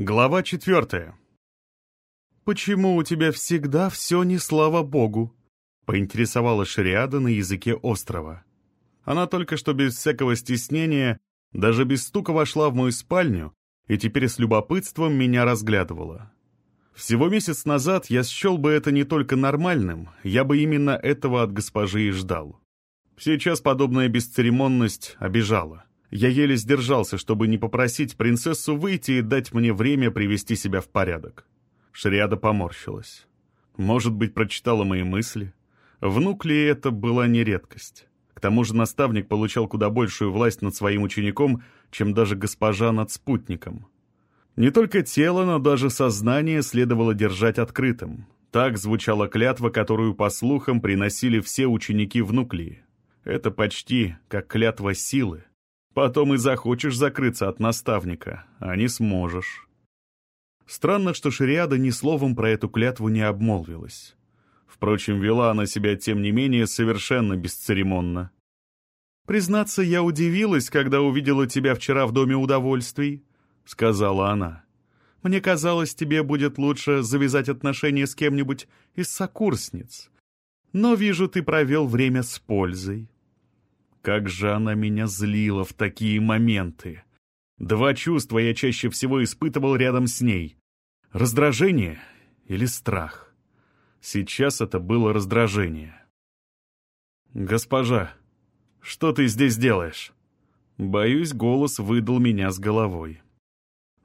Глава четвертая. «Почему у тебя всегда все не слава богу?» — поинтересовала Шариада на языке острова. Она только что без всякого стеснения, даже без стука вошла в мою спальню и теперь с любопытством меня разглядывала. Всего месяц назад я счел бы это не только нормальным, я бы именно этого от госпожи и ждал. Сейчас подобная бесцеремонность обижала. Я еле сдержался, чтобы не попросить принцессу выйти и дать мне время привести себя в порядок. Шриада поморщилась. Может быть, прочитала мои мысли? Внук ли это была не редкость? К тому же наставник получал куда большую власть над своим учеником, чем даже госпожа над спутником. Не только тело, но даже сознание следовало держать открытым. Так звучала клятва, которую, по слухам, приносили все ученики в Нуклии. Это почти как клятва силы, Потом и захочешь закрыться от наставника, а не сможешь. Странно, что Шариада ни словом про эту клятву не обмолвилась. Впрочем, вела она себя, тем не менее, совершенно бесцеремонно. «Признаться, я удивилась, когда увидела тебя вчера в Доме удовольствий», — сказала она. «Мне казалось, тебе будет лучше завязать отношения с кем-нибудь из сокурсниц. Но вижу, ты провел время с пользой. Как же она меня злила в такие моменты. Два чувства я чаще всего испытывал рядом с ней. Раздражение или страх. Сейчас это было раздражение. «Госпожа, что ты здесь делаешь?» Боюсь, голос выдал меня с головой.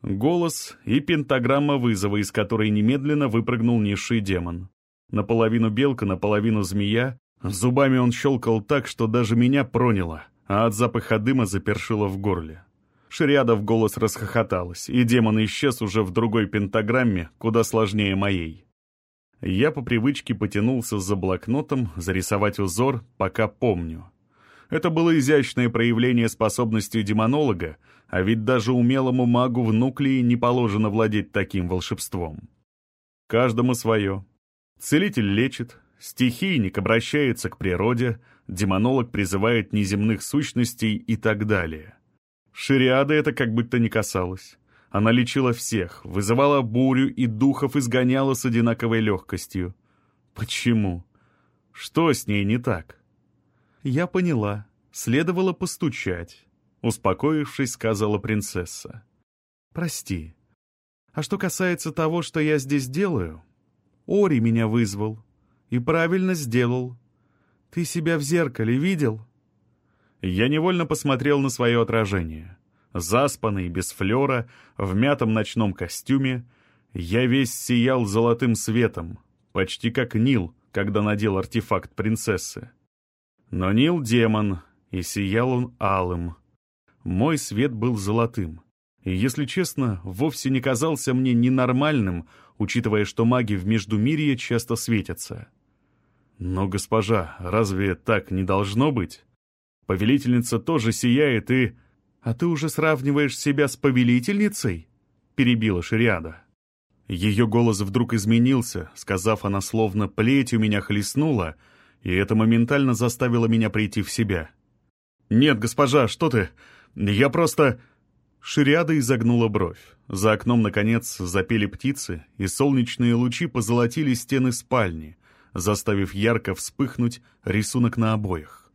Голос и пентаграмма вызова, из которой немедленно выпрыгнул низший демон. Наполовину белка, наполовину змея, Зубами он щелкал так, что даже меня проняло, а от запаха дыма запершило в горле. Шриада в голос расхохоталась, и демон исчез уже в другой пентаграмме, куда сложнее моей. Я по привычке потянулся за блокнотом, зарисовать узор, пока помню. Это было изящное проявление способности демонолога, а ведь даже умелому магу в нуклеи не положено владеть таким волшебством. Каждому свое. Целитель лечит, Стихийник обращается к природе, демонолог призывает неземных сущностей и так далее. Шириады это как будто не касалось. Она лечила всех, вызывала бурю и духов изгоняла с одинаковой легкостью. Почему? Что с ней не так? Я поняла. Следовало постучать. Успокоившись, сказала принцесса. «Прости. А что касается того, что я здесь делаю, Ори меня вызвал. И правильно сделал. Ты себя в зеркале видел?» Я невольно посмотрел на свое отражение. Заспанный, без флера, в мятом ночном костюме, я весь сиял золотым светом, почти как Нил, когда надел артефакт принцессы. Но Нил — демон, и сиял он алым. Мой свет был золотым. И, если честно, вовсе не казался мне ненормальным, учитывая, что маги в Междумирье часто светятся. Но, госпожа, разве так не должно быть? Повелительница тоже сияет и... А ты уже сравниваешь себя с повелительницей? Перебила Шириада. Ее голос вдруг изменился, сказав она словно плетью меня хлестнула, и это моментально заставило меня прийти в себя. «Нет, госпожа, что ты? Я просто...» Шириада изогнула бровь. За окном, наконец, запели птицы, и солнечные лучи позолотили стены спальни, заставив ярко вспыхнуть рисунок на обоях.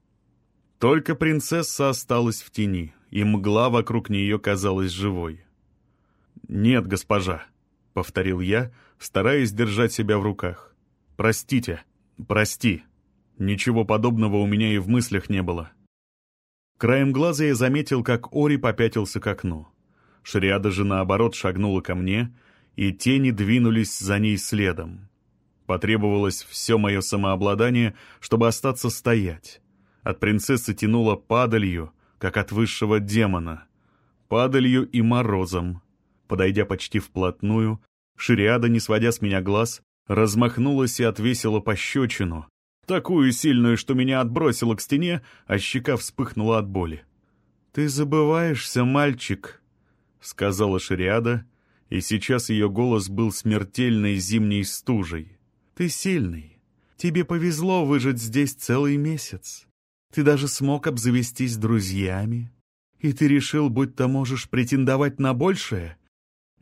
Только принцесса осталась в тени, и мгла вокруг нее казалась живой. «Нет, госпожа», — повторил я, стараясь держать себя в руках. «Простите, прости. Ничего подобного у меня и в мыслях не было». Краем глаза я заметил, как Ори попятился к окну. Шриада же, наоборот, шагнула ко мне, и тени двинулись за ней следом. Потребовалось все мое самообладание, чтобы остаться стоять. От принцессы тянуло падалью, как от высшего демона. Падалью и морозом. Подойдя почти вплотную, Шириада, не сводя с меня глаз, размахнулась и отвесила пощечину, такую сильную, что меня отбросило к стене, а щека вспыхнула от боли. «Ты забываешься, мальчик», — сказала Шириада, и сейчас ее голос был смертельной зимней стужей. Ты сильный. Тебе повезло выжить здесь целый месяц. Ты даже смог обзавестись друзьями. И ты решил, будто можешь претендовать на большее?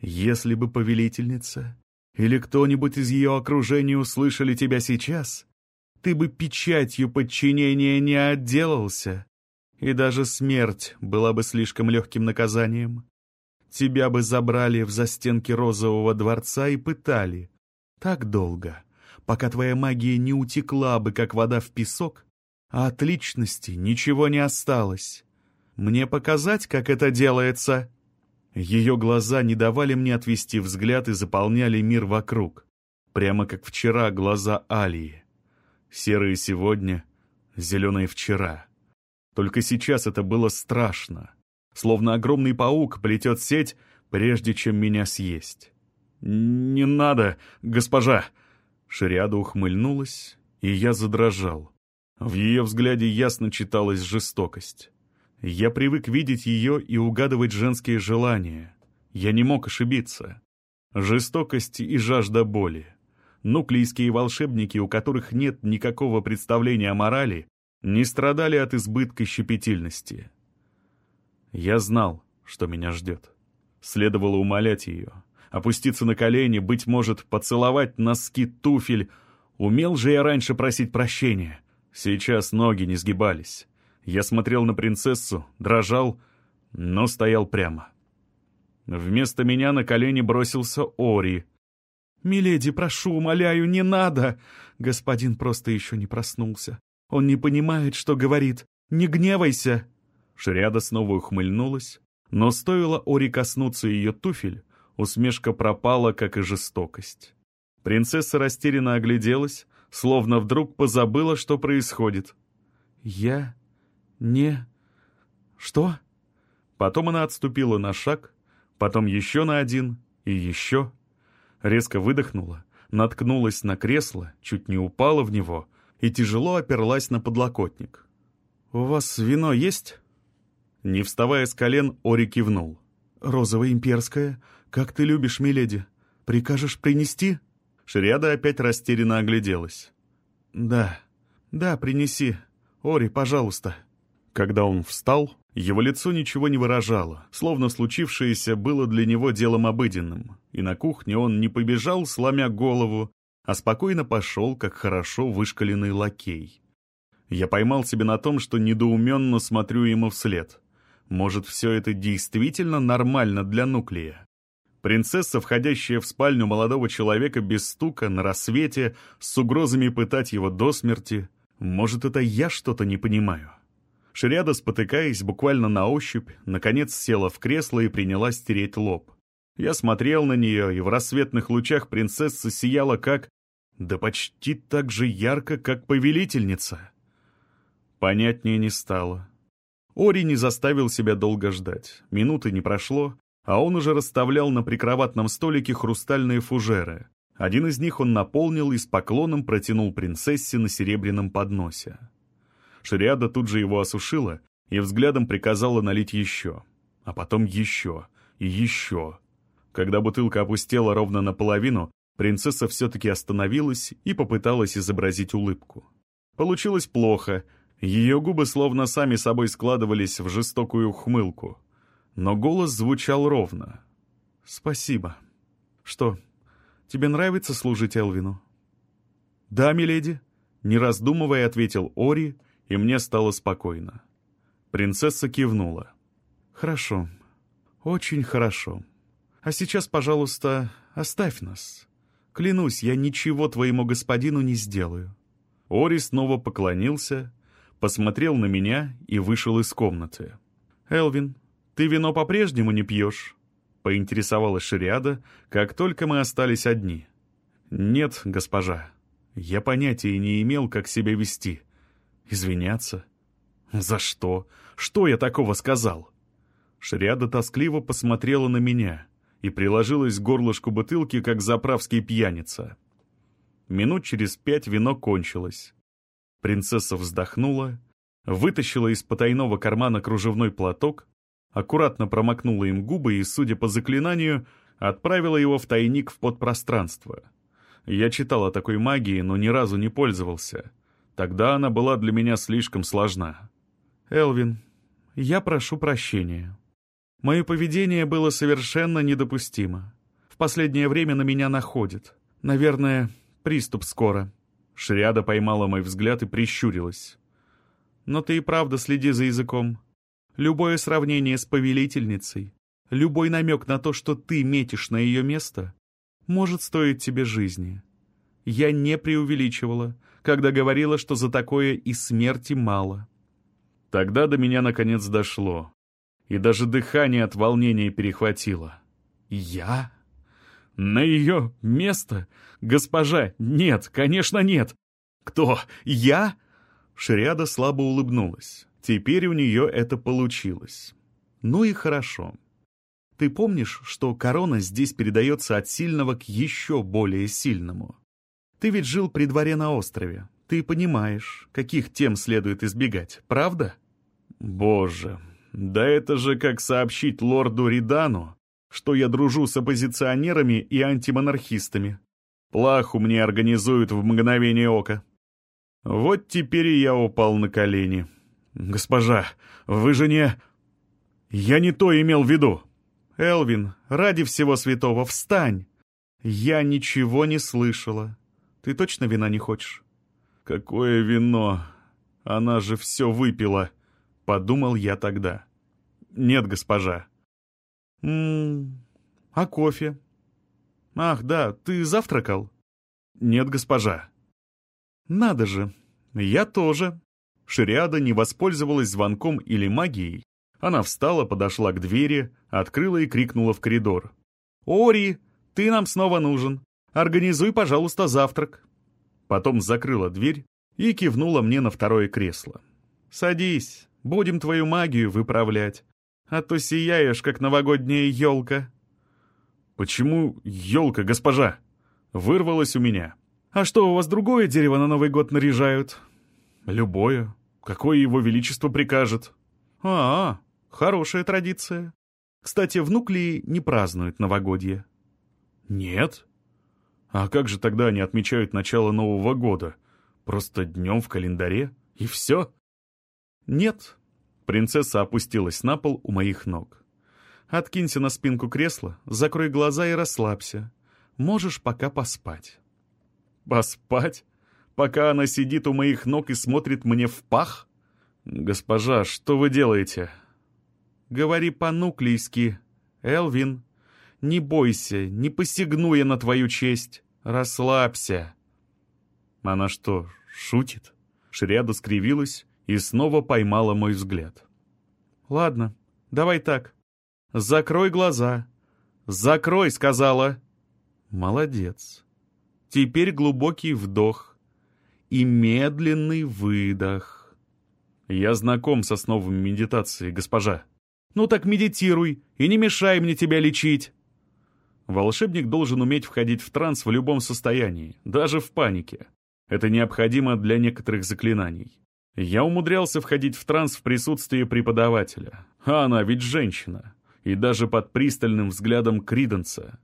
Если бы повелительница или кто-нибудь из ее окружения услышали тебя сейчас, ты бы печатью подчинения не отделался, и даже смерть была бы слишком легким наказанием. Тебя бы забрали в застенки розового дворца и пытали. Так долго, пока твоя магия не утекла бы, как вода в песок, а от личности ничего не осталось. Мне показать, как это делается?» Ее глаза не давали мне отвести взгляд и заполняли мир вокруг, прямо как вчера глаза Алии. Серые сегодня, зеленые вчера. Только сейчас это было страшно, словно огромный паук плетет сеть, прежде чем меня съесть. «Не надо, госпожа!» Шариада ухмыльнулась, и я задрожал. В ее взгляде ясно читалась жестокость. Я привык видеть ее и угадывать женские желания. Я не мог ошибиться. Жестокость и жажда боли. Нуклейские волшебники, у которых нет никакого представления о морали, не страдали от избытка щепетильности. Я знал, что меня ждет. Следовало умолять ее, опуститься на колени, быть может, поцеловать носки туфель. Умел же я раньше просить прощения. Сейчас ноги не сгибались. Я смотрел на принцессу, дрожал, но стоял прямо. Вместо меня на колени бросился Ори. «Миледи, прошу, умоляю, не надо!» Господин просто еще не проснулся. Он не понимает, что говорит. «Не гневайся!» Шриада снова ухмыльнулась, но стоило Ори коснуться ее туфель, усмешка пропала, как и жестокость. Принцесса растерянно огляделась, словно вдруг позабыла, что происходит. «Я «Не... что?» Потом она отступила на шаг, потом еще на один и еще. Резко выдохнула, наткнулась на кресло, чуть не упала в него и тяжело оперлась на подлокотник. «У вас вино есть?» Не вставая с колен, Ори кивнул. «Розовое имперское. Как ты любишь, миледи. Прикажешь принести?» Шриада опять растерянно огляделась. «Да, да, принеси. Ори, пожалуйста». Когда он встал, его лицо ничего не выражало, словно случившееся было для него делом обыденным, и на кухне он не побежал, сломя голову, а спокойно пошел, как хорошо вышкаленный лакей. Я поймал себя на том, что недоуменно смотрю ему вслед. Может, все это действительно нормально для нуклея? Принцесса, входящая в спальню молодого человека без стука, на рассвете, с угрозами пытать его до смерти. Может, это я что-то не понимаю? Шриада, спотыкаясь буквально на ощупь, наконец села в кресло и принялась тереть лоб. Я смотрел на нее, и в рассветных лучах принцесса сияла как... Да почти так же ярко, как повелительница. Понятнее не стало. Ори не заставил себя долго ждать. Минуты не прошло, а он уже расставлял на прикроватном столике хрустальные фужеры. Один из них он наполнил и с поклоном протянул принцессе на серебряном подносе. Шариада тут же его осушила и взглядом приказала налить еще. А потом еще и еще. Когда бутылка опустела ровно наполовину, принцесса все-таки остановилась и попыталась изобразить улыбку. Получилось плохо. Ее губы словно сами собой складывались в жестокую ухмылку. Но голос звучал ровно. «Спасибо. Что, тебе нравится служить Элвину?» «Да, миледи», — не раздумывая ответил Ори, и мне стало спокойно. Принцесса кивнула. «Хорошо. Очень хорошо. А сейчас, пожалуйста, оставь нас. Клянусь, я ничего твоему господину не сделаю». Ори снова поклонился, посмотрел на меня и вышел из комнаты. «Элвин, ты вино по-прежнему не пьешь?» — поинтересовалась Шариада, как только мы остались одни. «Нет, госпожа. Я понятия не имел, как себя вести. Извиняться? За что? Что я такого сказал? Шриада тоскливо посмотрела на меня и приложилась к горлышку бутылки, как заправский пьяница. Минут через пять вино кончилось. Принцесса вздохнула, вытащила из потайного кармана кружевной платок, аккуратно промокнула им губы и, судя по заклинанию, отправила его в тайник в подпространство. Я читал о такой магии, но ни разу не пользовался — Тогда она была для меня слишком сложна. «Элвин, я прошу прощения. Мое поведение было совершенно недопустимо. В последнее время на меня находит. Наверное, приступ скоро». Шриада поймала мой взгляд и прищурилась. «Но ты и правда следи за языком. Любое сравнение с повелительницей, любой намек на то, что ты метишь на ее место, может стоить тебе жизни. Я не преувеличивала, когда говорила, что за такое и смерти мало». Тогда до меня наконец дошло, и даже дыхание от волнения перехватило. «Я?» «На ее место? Госпожа, нет, конечно, нет!» «Кто? Я?» Шриада слабо улыбнулась. Теперь у нее это получилось. «Ну и хорошо. Ты помнишь, что корона здесь передается от сильного к еще более сильному? Ты ведь жил при дворе на острове. Ты понимаешь, каких тем следует избегать, правда?» «Боже, да это же как сообщить лорду Ридану, что я дружу с оппозиционерами и антимонархистами. Плаху мне организуют в мгновение ока. Вот теперь и я упал на колени. «Госпожа, вы же не...» «Я не то имел в виду!» «Элвин, ради всего святого, встань!» «Я ничего не слышала. Ты точно вина не хочешь?» «Какое вино? Она же все выпила!» — подумал я тогда. «Нет, госпожа». «М-м, а кофе?» «Ах, да, ты завтракал?» «Нет, госпожа». «Надо же, я тоже». Шириада не воспользовалась звонком или магией. Она встала, подошла к двери, открыла и крикнула в коридор. «Ори, ты нам снова нужен. Организуй, пожалуйста, завтрак». Потом закрыла дверь и кивнула мне на второе кресло. «Садись, будем твою магию выправлять а то сияешь, как новогодняя елка». «Почему елка, госпожа?» Вырвалось у меня. «А что, у вас другое дерево на Новый год наряжают?» «Любое. Какое его величество прикажет?» «А, хорошая традиция. Кстати, внук ли не празднует новогодье?» «Нет. А как же тогда они отмечают начало Нового года? Просто днем в календаре? И все?» «Нет, Принцесса опустилась на пол у моих ног. «Откинься на спинку кресла, закрой глаза и расслабься. Можешь пока поспать». «Поспать? Пока она сидит у моих ног и смотрит мне в пах? Госпожа, что вы делаете?» «Говори по-нуклийски. Элвин, не бойся, не посягну я на твою честь. Расслабься». Она что, шутит? Шриада скривилась и снова поймала мой взгляд. «Ладно, давай так. Закрой глаза. Закрой, сказала». «Молодец. Теперь глубокий вдох и медленный выдох». «Я знаком с основами медитации, госпожа». «Ну так медитируй и не мешай мне тебя лечить». Волшебник должен уметь входить в транс в любом состоянии, даже в панике. Это необходимо для некоторых заклинаний. Я умудрялся входить в транс в присутствии преподавателя. А она ведь женщина. И даже под пристальным взглядом Криденса.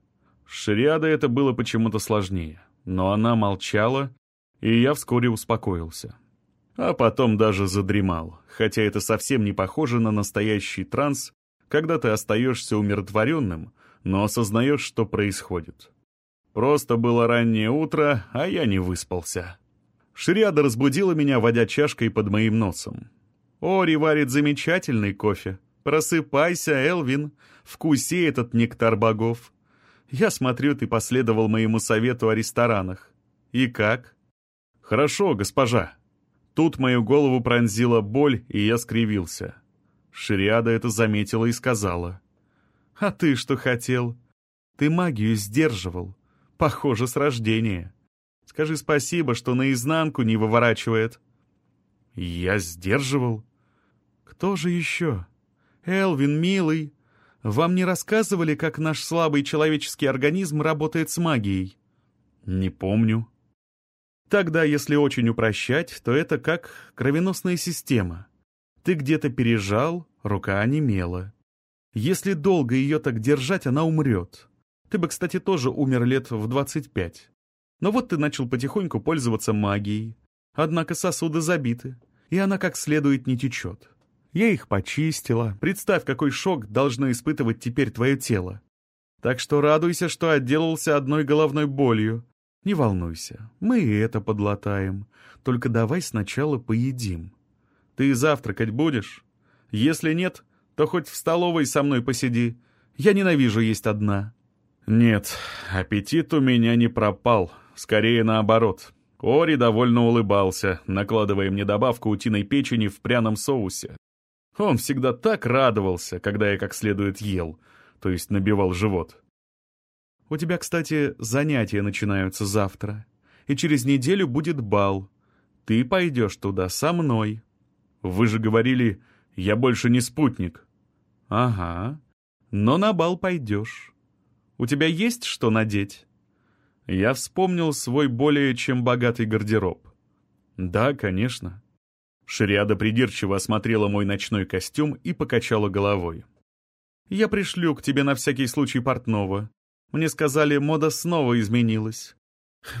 Шриада это было почему-то сложнее. Но она молчала, и я вскоре успокоился. А потом даже задремал, хотя это совсем не похоже на настоящий транс, когда ты остаешься умиротворенным, но осознаешь, что происходит. Просто было раннее утро, а я не выспался. Шриада разбудила меня, водя чашкой под моим носом. «Ори варит замечательный кофе. Просыпайся, Элвин, вкуси этот нектар богов. Я смотрю, ты последовал моему совету о ресторанах. И как?» «Хорошо, госпожа». Тут мою голову пронзила боль, и я скривился. Шриада это заметила и сказала. «А ты что хотел? Ты магию сдерживал. Похоже, с рождения». Скажи спасибо, что наизнанку не выворачивает». «Я сдерживал?» «Кто же еще?» «Элвин, милый, вам не рассказывали, как наш слабый человеческий организм работает с магией?» «Не помню». Тогда, если очень упрощать, то это как кровеносная система. Ты где-то пережал, рука онемела. Если долго ее так держать, она умрет. Ты бы, кстати, тоже умер лет в 25. Но вот ты начал потихоньку пользоваться магией. Однако сосуды забиты, и она как следует не течет. Я их почистила. Представь, какой шок должно испытывать теперь твое тело. Так что радуйся, что отделался одной головной болью. Не волнуйся, мы и это подлатаем. Только давай сначала поедим. Ты завтракать будешь? Если нет, то хоть в столовой со мной посиди. Я ненавижу есть одна». «Нет, аппетит у меня не пропал. Скорее наоборот. Ори довольно улыбался, накладывая мне добавку утиной печени в пряном соусе. Он всегда так радовался, когда я как следует ел, то есть набивал живот. «У тебя, кстати, занятия начинаются завтра, и через неделю будет бал. Ты пойдешь туда со мной. Вы же говорили, я больше не спутник». «Ага, но на бал пойдешь. У тебя есть что надеть?» Я вспомнил свой более чем богатый гардероб. «Да, конечно». Шариада придирчиво осмотрела мой ночной костюм и покачала головой. «Я пришлю к тебе на всякий случай портного. Мне сказали, мода снова изменилась.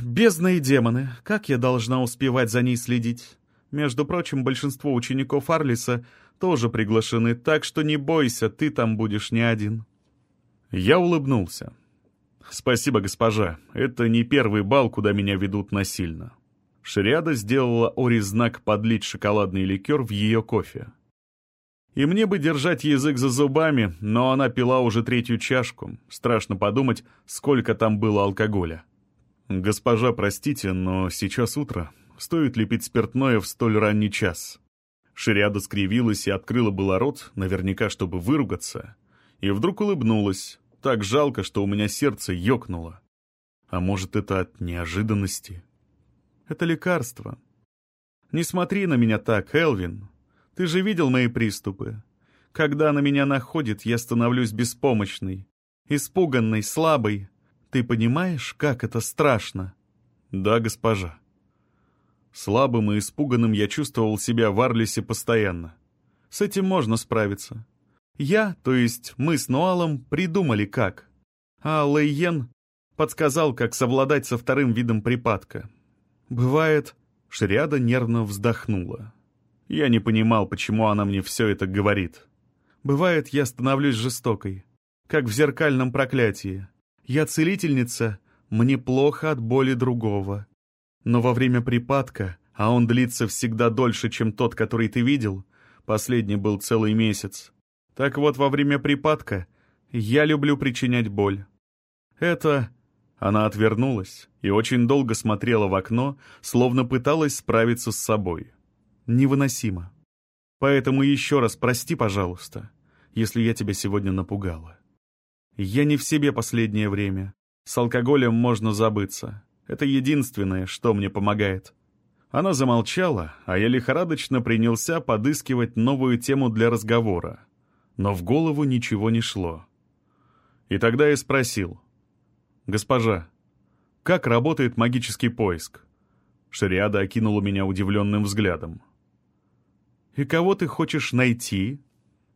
Бездные демоны, как я должна успевать за ней следить? Между прочим, большинство учеников Арлиса тоже приглашены, так что не бойся, ты там будешь не один». Я улыбнулся. «Спасибо, госпожа. Это не первый бал, куда меня ведут насильно». Шриада сделала Ори знак подлить шоколадный ликер в ее кофе. И мне бы держать язык за зубами, но она пила уже третью чашку. Страшно подумать, сколько там было алкоголя. «Госпожа, простите, но сейчас утро. Стоит ли пить спиртное в столь ранний час?» Шириада скривилась и открыла было рот, наверняка, чтобы выругаться. И вдруг улыбнулась. Так жалко, что у меня сердце ёкнуло. А может, это от неожиданности? Это лекарство. Не смотри на меня так, Элвин. Ты же видел мои приступы. Когда на меня находит, я становлюсь беспомощной, испуганной, слабой. Ты понимаешь, как это страшно? Да, госпожа. Слабым и испуганным я чувствовал себя в Арлисе постоянно. С этим можно справиться. Я, то есть мы с Нуалом, придумали как. А Лейен подсказал, как совладать со вторым видом припадка. Бывает, Шриада нервно вздохнула. Я не понимал, почему она мне все это говорит. Бывает, я становлюсь жестокой, как в зеркальном проклятии. Я целительница, мне плохо от боли другого. Но во время припадка, а он длится всегда дольше, чем тот, который ты видел, последний был целый месяц, так вот, во время припадка я люблю причинять боль. Это... Она отвернулась и очень долго смотрела в окно, словно пыталась справиться с собой. Невыносимо. Поэтому еще раз прости, пожалуйста, если я тебя сегодня напугала. Я не в себе последнее время. С алкоголем можно забыться. Это единственное, что мне помогает. Она замолчала, а я лихорадочно принялся подыскивать новую тему для разговора но в голову ничего не шло. И тогда я спросил. «Госпожа, как работает магический поиск?» Шариада окинула меня удивленным взглядом. «И кого ты хочешь найти?»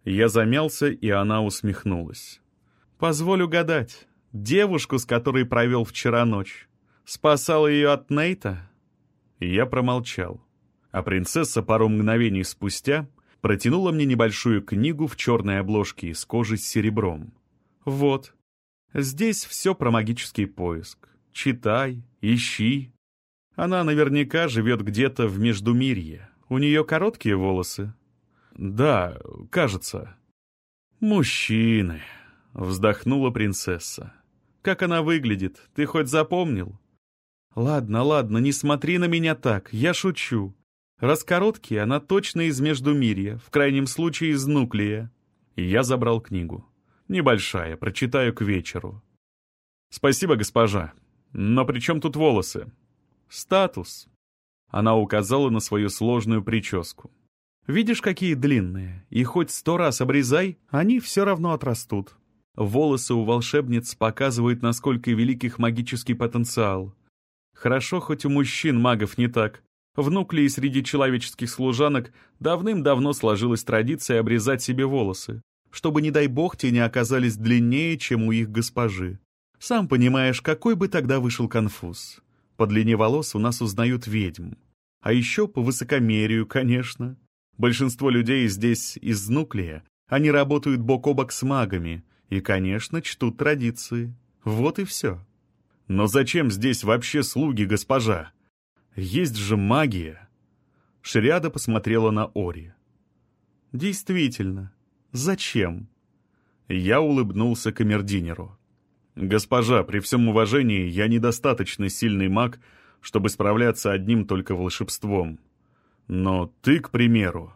Я замялся, и она усмехнулась. «Позволю гадать. Девушку, с которой провел вчера ночь. Спасал ее от Нейта?» Я промолчал. А принцесса пару мгновений спустя протянула мне небольшую книгу в черной обложке из кожи с серебром. «Вот. Здесь все про магический поиск. Читай, ищи. Она наверняка живет где-то в Междумирье. У нее короткие волосы?» «Да, кажется». «Мужчины», — вздохнула принцесса. «Как она выглядит, ты хоть запомнил?» «Ладно, ладно, не смотри на меня так, я шучу. Раз короткий, она точно из Междумирья, в крайнем случае из Нуклея. Я забрал книгу. Небольшая, прочитаю к вечеру. Спасибо, госпожа. Но при чем тут волосы? Статус. Она указала на свою сложную прическу. Видишь, какие длинные, и хоть сто раз обрезай, они все равно отрастут. Волосы у волшебниц показывают, насколько велик их магический потенциал. Хорошо, хоть у мужчин-магов не так. В Нуклеи среди человеческих служанок давным-давно сложилась традиция обрезать себе волосы, чтобы, не дай бог, те не оказались длиннее, чем у их госпожи. Сам понимаешь, какой бы тогда вышел конфуз. По длине волос у нас узнают ведьм. А еще по высокомерию, конечно. Большинство людей здесь из Нуклея. Они работают бок о бок с магами и, конечно, чтут традиции. Вот и все. Но зачем здесь вообще слуги, госпожа? Есть же магия. Шриада посмотрела на Ори. Действительно, зачем? Я улыбнулся камердинеру. «Госпожа, при всем уважении, я недостаточно сильный маг, чтобы справляться одним только волшебством. Но ты, к примеру...»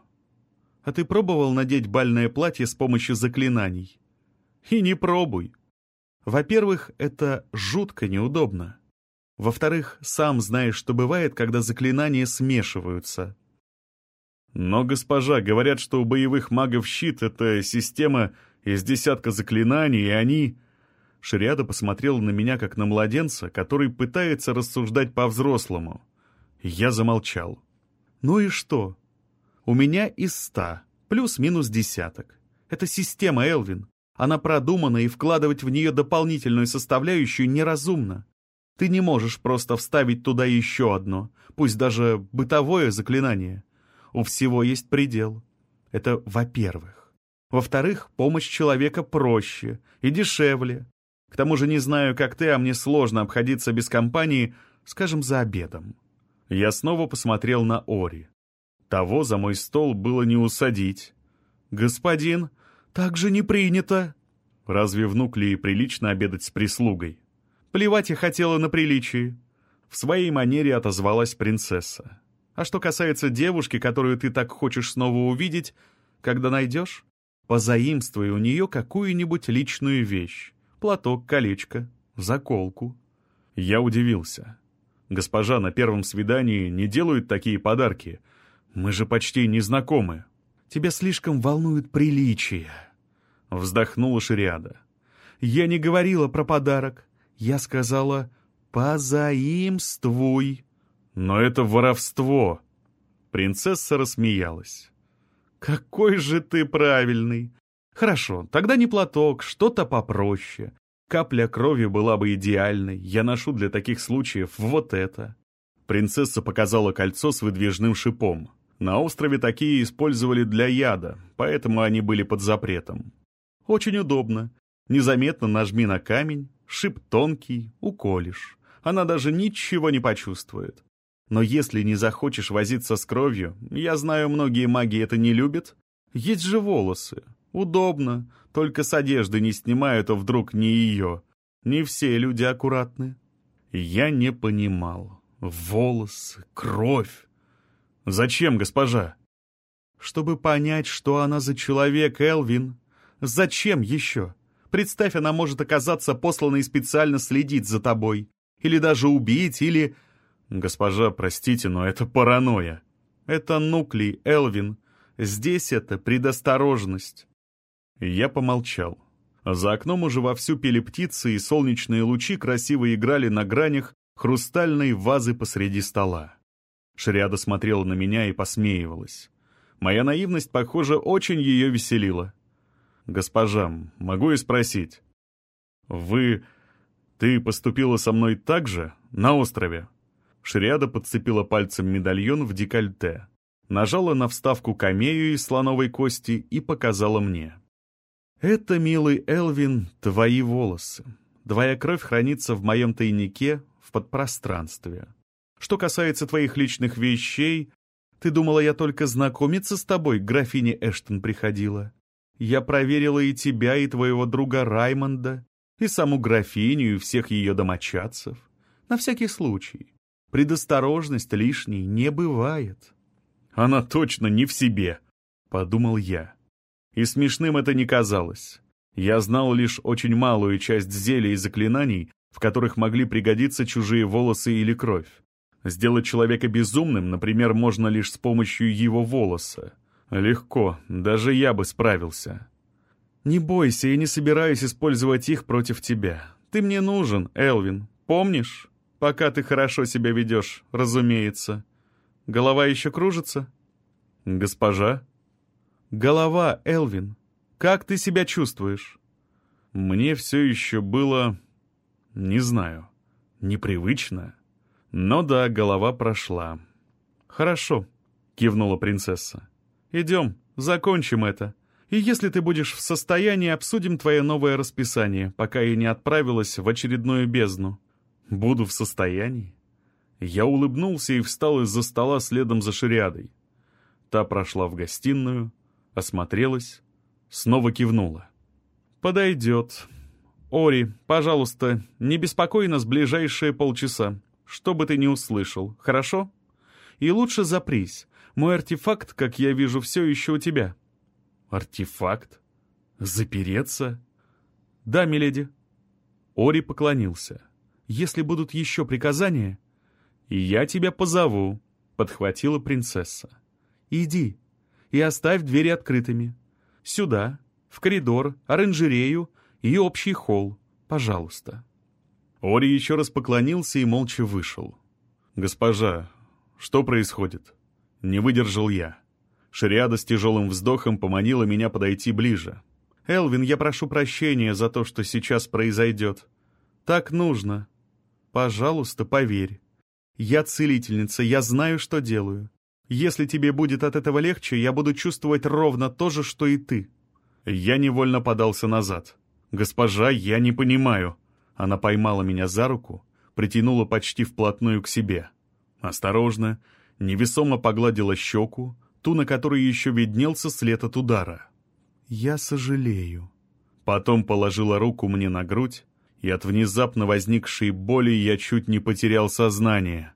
«А ты пробовал надеть бальное платье с помощью заклинаний?» «И не пробуй. Во-первых, это жутко неудобно. Во-вторых, сам знаешь, что бывает, когда заклинания смешиваются. Но, госпожа, говорят, что у боевых магов щит — это система из десятка заклинаний, и они... Шариада посмотрел на меня, как на младенца, который пытается рассуждать по-взрослому. Я замолчал. «Ну и что? У меня из ста, плюс-минус десяток. Это система, Элвин. Она продумана, и вкладывать в нее дополнительную составляющую неразумно. Ты не можешь просто вставить туда еще одно, пусть даже бытовое заклинание. У всего есть предел. Это во-первых. Во-вторых, помощь человека проще и дешевле. К тому же не знаю, как ты, а мне сложно обходиться без компании, скажем, за обедом. Я снова посмотрел на Ори. Того за мой стол было не усадить. «Господин, так же не принято!» Разве внук ли прилично обедать с прислугой? Плевать я хотела на приличие. В своей манере отозвалась принцесса. А что касается девушки, которую ты так хочешь снова увидеть, когда найдешь, позаимствуй у нее какую-нибудь личную вещь платок, колечко, заколку. Я удивился. Госпожа на первом свидании не делают такие подарки. Мы же почти не знакомы. Тебя слишком волнует приличие. Вздохнула Шириада. Я не говорила про подарок. Я сказала «позаимствуй». Но это воровство. Принцесса рассмеялась. «Какой же ты правильный! Хорошо, тогда не платок, что-то попроще. Капля крови была бы идеальной. Я ношу для таких случаев вот это. Принцесса показала кольцо с выдвижным шипом. На острове такие использовали для яда, поэтому они были под запретом. Очень удобно. Незаметно нажми на камень, шип тонкий, уколешь. Она даже ничего не почувствует. Но если не захочешь возиться с кровью, я знаю, многие маги это не любят, есть же волосы. Удобно, только с одежды не снимают, а вдруг не ее. Не все люди аккуратны. Я не понимал. Волосы, кровь. Зачем, госпожа? Чтобы понять, что она за человек, Элвин. Зачем еще? Представь, она может оказаться посланной специально следить за тобой. Или даже убить, или... Госпожа, простите, но это паранойя. Это нуклей, Элвин. Здесь это предосторожность. Я помолчал. За окном уже вовсю пели птицы, и солнечные лучи красиво играли на гранях хрустальной вазы посреди стола. Шриада смотрела на меня и посмеивалась. Моя наивность, похоже, очень ее веселила. «Госпожа, могу и спросить. Вы... Ты поступила со мной так же? На острове?» Шриада подцепила пальцем медальон в декольте, нажала на вставку камею из слоновой кости и показала мне. «Это, милый Элвин, твои волосы. Твоя кровь хранится в моем тайнике в подпространстве. Что касается твоих личных вещей, ты думала, я только знакомиться с тобой, графиня Эштон приходила? Я проверила и тебя, и твоего друга Раймонда, и саму графиню, и всех ее домочадцев. На всякий случай. Предосторожность лишней не бывает». «Она точно не в себе», — подумал я. И смешным это не казалось. Я знал лишь очень малую часть зелий и заклинаний, в которых могли пригодиться чужие волосы или кровь. Сделать человека безумным, например, можно лишь с помощью его волоса. Легко, даже я бы справился. «Не бойся, я не собираюсь использовать их против тебя. Ты мне нужен, Элвин, помнишь? Пока ты хорошо себя ведешь, разумеется. Голова еще кружится?» «Госпожа?» «Голова, Элвин, как ты себя чувствуешь?» Мне все еще было... не знаю, непривычно. Но да, голова прошла. «Хорошо», — кивнула принцесса. Идем, закончим это. И если ты будешь в состоянии, обсудим твое новое расписание, пока я не отправилась в очередную бездну. Буду в состоянии? Я улыбнулся и встал из-за стола следом за шариадой. Та прошла в гостиную, осмотрелась, снова кивнула. «Подойдет. Ори, пожалуйста, не беспокой нас ближайшие полчаса, что бы ты ни услышал, хорошо? И лучше запрись. Мой артефакт, как я вижу, все еще у тебя». «Артефакт? Запереться?» «Да, миледи». Ори поклонился. «Если будут еще приказания...» «Я тебя позову», — подхватила принцесса. «Иди и оставь двери открытыми. Сюда, в коридор, оранжерею и общий холл, пожалуйста». Ори еще раз поклонился и молча вышел. «Госпожа, что происходит?» Не выдержал я. Шариада с тяжелым вздохом поманила меня подойти ближе. «Элвин, я прошу прощения за то, что сейчас произойдет. Так нужно. Пожалуйста, поверь. Я целительница, я знаю, что делаю. Если тебе будет от этого легче, я буду чувствовать ровно то же, что и ты». Я невольно подался назад. «Госпожа, я не понимаю». Она поймала меня за руку, притянула почти вплотную к себе. Осторожно, невесомо погладила щеку, ту, на которой еще виднелся след от удара. «Я сожалею». Потом положила руку мне на грудь, и от внезапно возникшей боли я чуть не потерял сознание.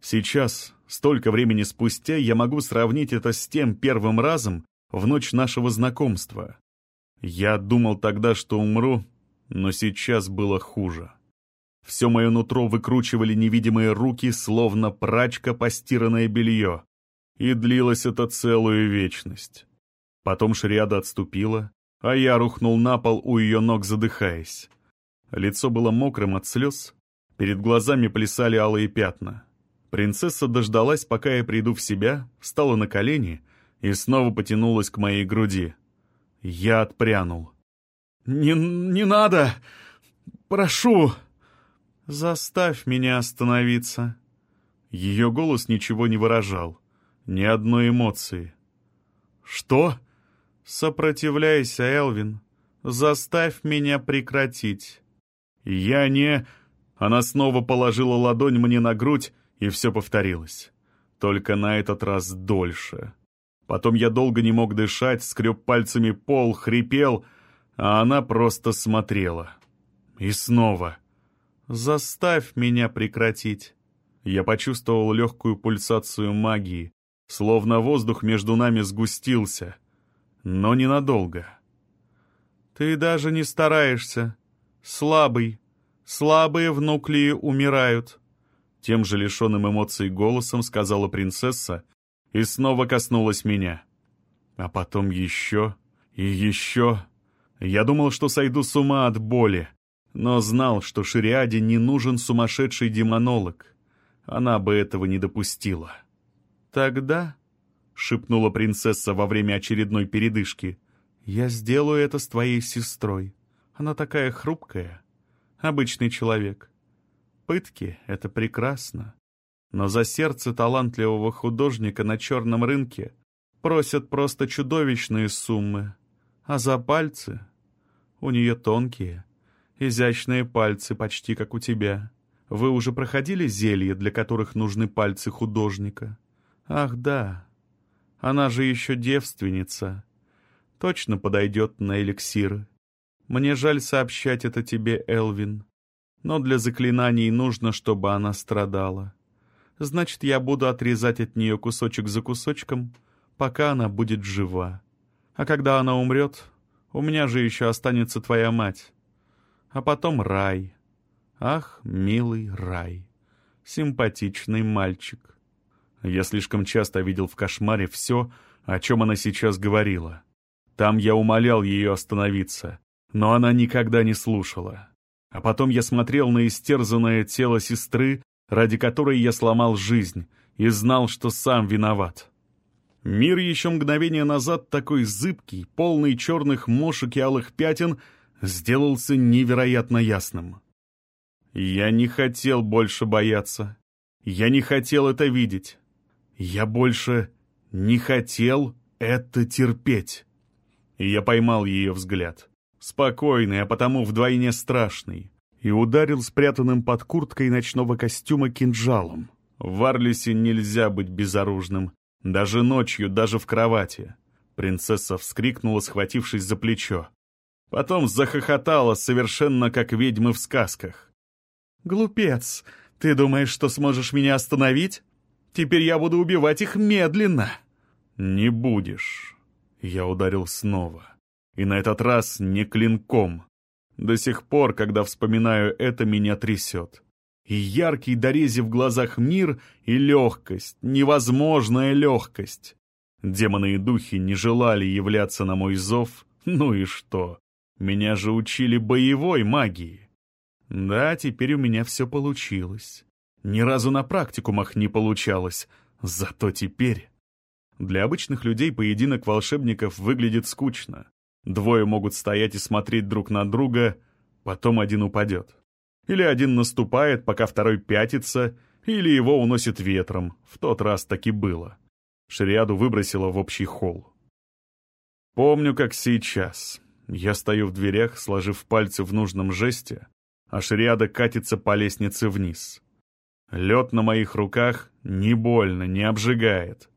Сейчас, столько времени спустя, я могу сравнить это с тем первым разом в ночь нашего знакомства. Я думал тогда, что умру, но сейчас было хуже. Все мое нутро выкручивали невидимые руки, словно прачка постиранное белье. И длилось это целую вечность. Потом шриада отступила, а я рухнул на пол у ее ног, задыхаясь. Лицо было мокрым от слез, перед глазами плясали алые пятна. Принцесса дождалась, пока я приду в себя, встала на колени и снова потянулась к моей груди. Я отпрянул. «Не, не надо! Прошу!» «Заставь меня остановиться!» Ее голос ничего не выражал. Ни одной эмоции. «Что?» «Сопротивляйся, Элвин. Заставь меня прекратить». «Я не...» Она снова положила ладонь мне на грудь, и все повторилось. Только на этот раз дольше. Потом я долго не мог дышать, скреб пальцами пол, хрипел, а она просто смотрела. И снова. «Заставь меня прекратить». Я почувствовал легкую пульсацию магии, Словно воздух между нами сгустился. Но ненадолго. «Ты даже не стараешься. Слабый. Слабые в умирают», — тем же лишенным эмоций голосом сказала принцесса и снова коснулась меня. А потом еще и еще. Я думал, что сойду с ума от боли, но знал, что Шириаде не нужен сумасшедший демонолог. Она бы этого не допустила. «Тогда», — шепнула принцесса во время очередной передышки, — «я сделаю это с твоей сестрой. Она такая хрупкая, обычный человек. Пытки — это прекрасно, но за сердце талантливого художника на черном рынке просят просто чудовищные суммы, а за пальцы у нее тонкие, изящные пальцы, почти как у тебя. Вы уже проходили зелья, для которых нужны пальцы художника?» Ах да, она же еще девственница. Точно подойдет на эликсиры. Мне жаль сообщать это тебе, Элвин, но для заклинаний нужно, чтобы она страдала. Значит, я буду отрезать от нее кусочек за кусочком, пока она будет жива. А когда она умрет, у меня же еще останется твоя мать. А потом рай. Ах, милый рай. Симпатичный мальчик. Я слишком часто видел в кошмаре все, о чем она сейчас говорила. Там я умолял ее остановиться, но она никогда не слушала. А потом я смотрел на истерзанное тело сестры, ради которой я сломал жизнь, и знал, что сам виноват. Мир еще мгновение назад такой зыбкий, полный черных мошек и алых пятен, сделался невероятно ясным. Я не хотел больше бояться. Я не хотел это видеть. Я больше не хотел это терпеть. И я поймал ее взгляд. Спокойный, а потому вдвойне страшный. И ударил спрятанным под курткой ночного костюма кинжалом. В Арлисе нельзя быть безоружным. Даже ночью, даже в кровати. Принцесса вскрикнула, схватившись за плечо. Потом захохотала, совершенно как ведьмы в сказках. «Глупец! Ты думаешь, что сможешь меня остановить? Теперь я буду убивать их медленно!» «Не будешь!» Я ударил снова. И на этот раз не клинком. До сих пор, когда вспоминаю это, меня трясет. И яркий дорези в глазах мир, и легкость, невозможная легкость. Демоны и духи не желали являться на мой зов, ну и что? Меня же учили боевой магии. Да, теперь у меня все получилось. Ни разу на практикумах не получалось, зато теперь... Для обычных людей поединок волшебников выглядит скучно. Двое могут стоять и смотреть друг на друга, потом один упадет. Или один наступает, пока второй пятится, или его уносит ветром. В тот раз так и было. Шриаду выбросило в общий холл. Помню, как сейчас. Я стою в дверях, сложив пальцы в нужном жесте, а шриада катится по лестнице вниз. Лед на моих руках не больно, не обжигает.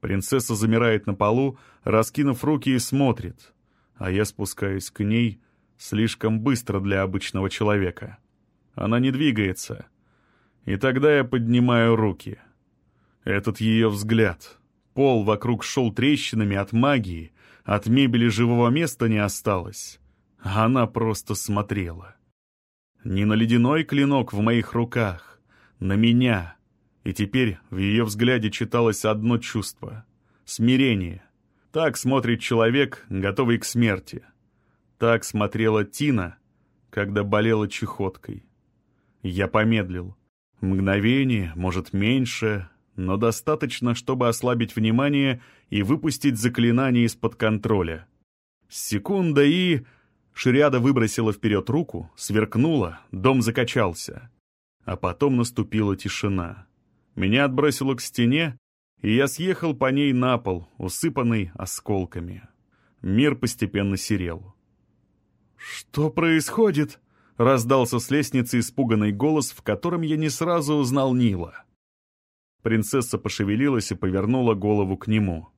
Принцесса замирает на полу, раскинув руки и смотрит, а я спускаюсь к ней слишком быстро для обычного человека. Она не двигается. И тогда я поднимаю руки. Этот ее взгляд. Пол вокруг шел трещинами от магии, от мебели живого места не осталось. Она просто смотрела. Не на ледяной клинок в моих руках, на меня. И теперь в ее взгляде читалось одно чувство — смирение. Так смотрит человек, готовый к смерти. Так смотрела Тина, когда болела чехоткой. Я помедлил. Мгновение, может, меньше, но достаточно, чтобы ослабить внимание и выпустить заклинание из-под контроля. Секунда и... Шириада выбросила вперед руку, сверкнула, дом закачался. А потом наступила тишина. Меня отбросило к стене, и я съехал по ней на пол, усыпанный осколками. Мир постепенно серел. «Что происходит?» — раздался с лестницы испуганный голос, в котором я не сразу узнал Нила. Принцесса пошевелилась и повернула голову к нему.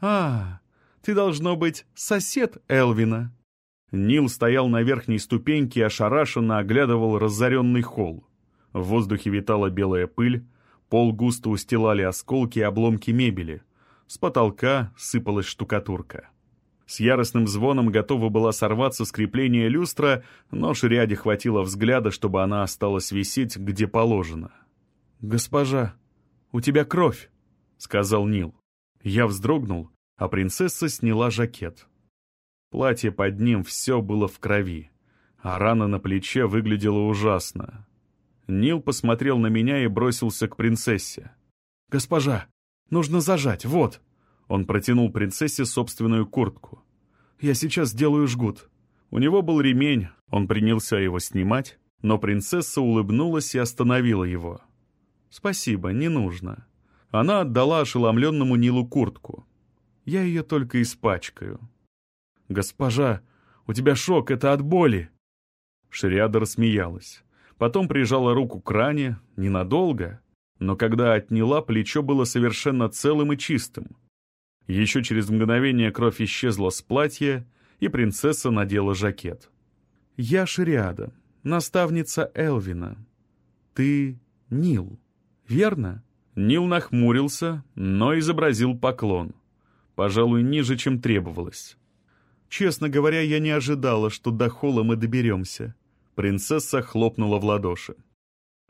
«А, ты, должно быть, сосед Элвина». Нил стоял на верхней ступеньке и ошарашенно оглядывал разоренный холл. В воздухе витала белая пыль, пол густо устилали осколки и обломки мебели. С потолка сыпалась штукатурка. С яростным звоном готова была сорваться с крепления люстра, но шряде хватило взгляда, чтобы она осталась висеть, где положено. «Госпожа», у тебя кровь», — сказал Нил. Я вздрогнул, а принцесса сняла жакет. Платье под ним все было в крови, а рана на плече выглядела ужасно. Нил посмотрел на меня и бросился к принцессе. «Госпожа, нужно зажать, вот!» Он протянул принцессе собственную куртку. «Я сейчас сделаю жгут». У него был ремень, он принялся его снимать, но принцесса улыбнулась и остановила его. «Спасибо, не нужно». Она отдала ошеломленному Нилу куртку. «Я ее только испачкаю». «Госпожа, у тебя шок, это от боли!» Шриада рассмеялась. Потом прижала руку к ране, ненадолго, но когда отняла, плечо было совершенно целым и чистым. Еще через мгновение кровь исчезла с платья, и принцесса надела жакет. «Я Шриада, наставница Элвина. Ты Нил» верно?» Нил нахмурился, но изобразил поклон. Пожалуй, ниже, чем требовалось. «Честно говоря, я не ожидала, что до холла мы доберемся». Принцесса хлопнула в ладоши.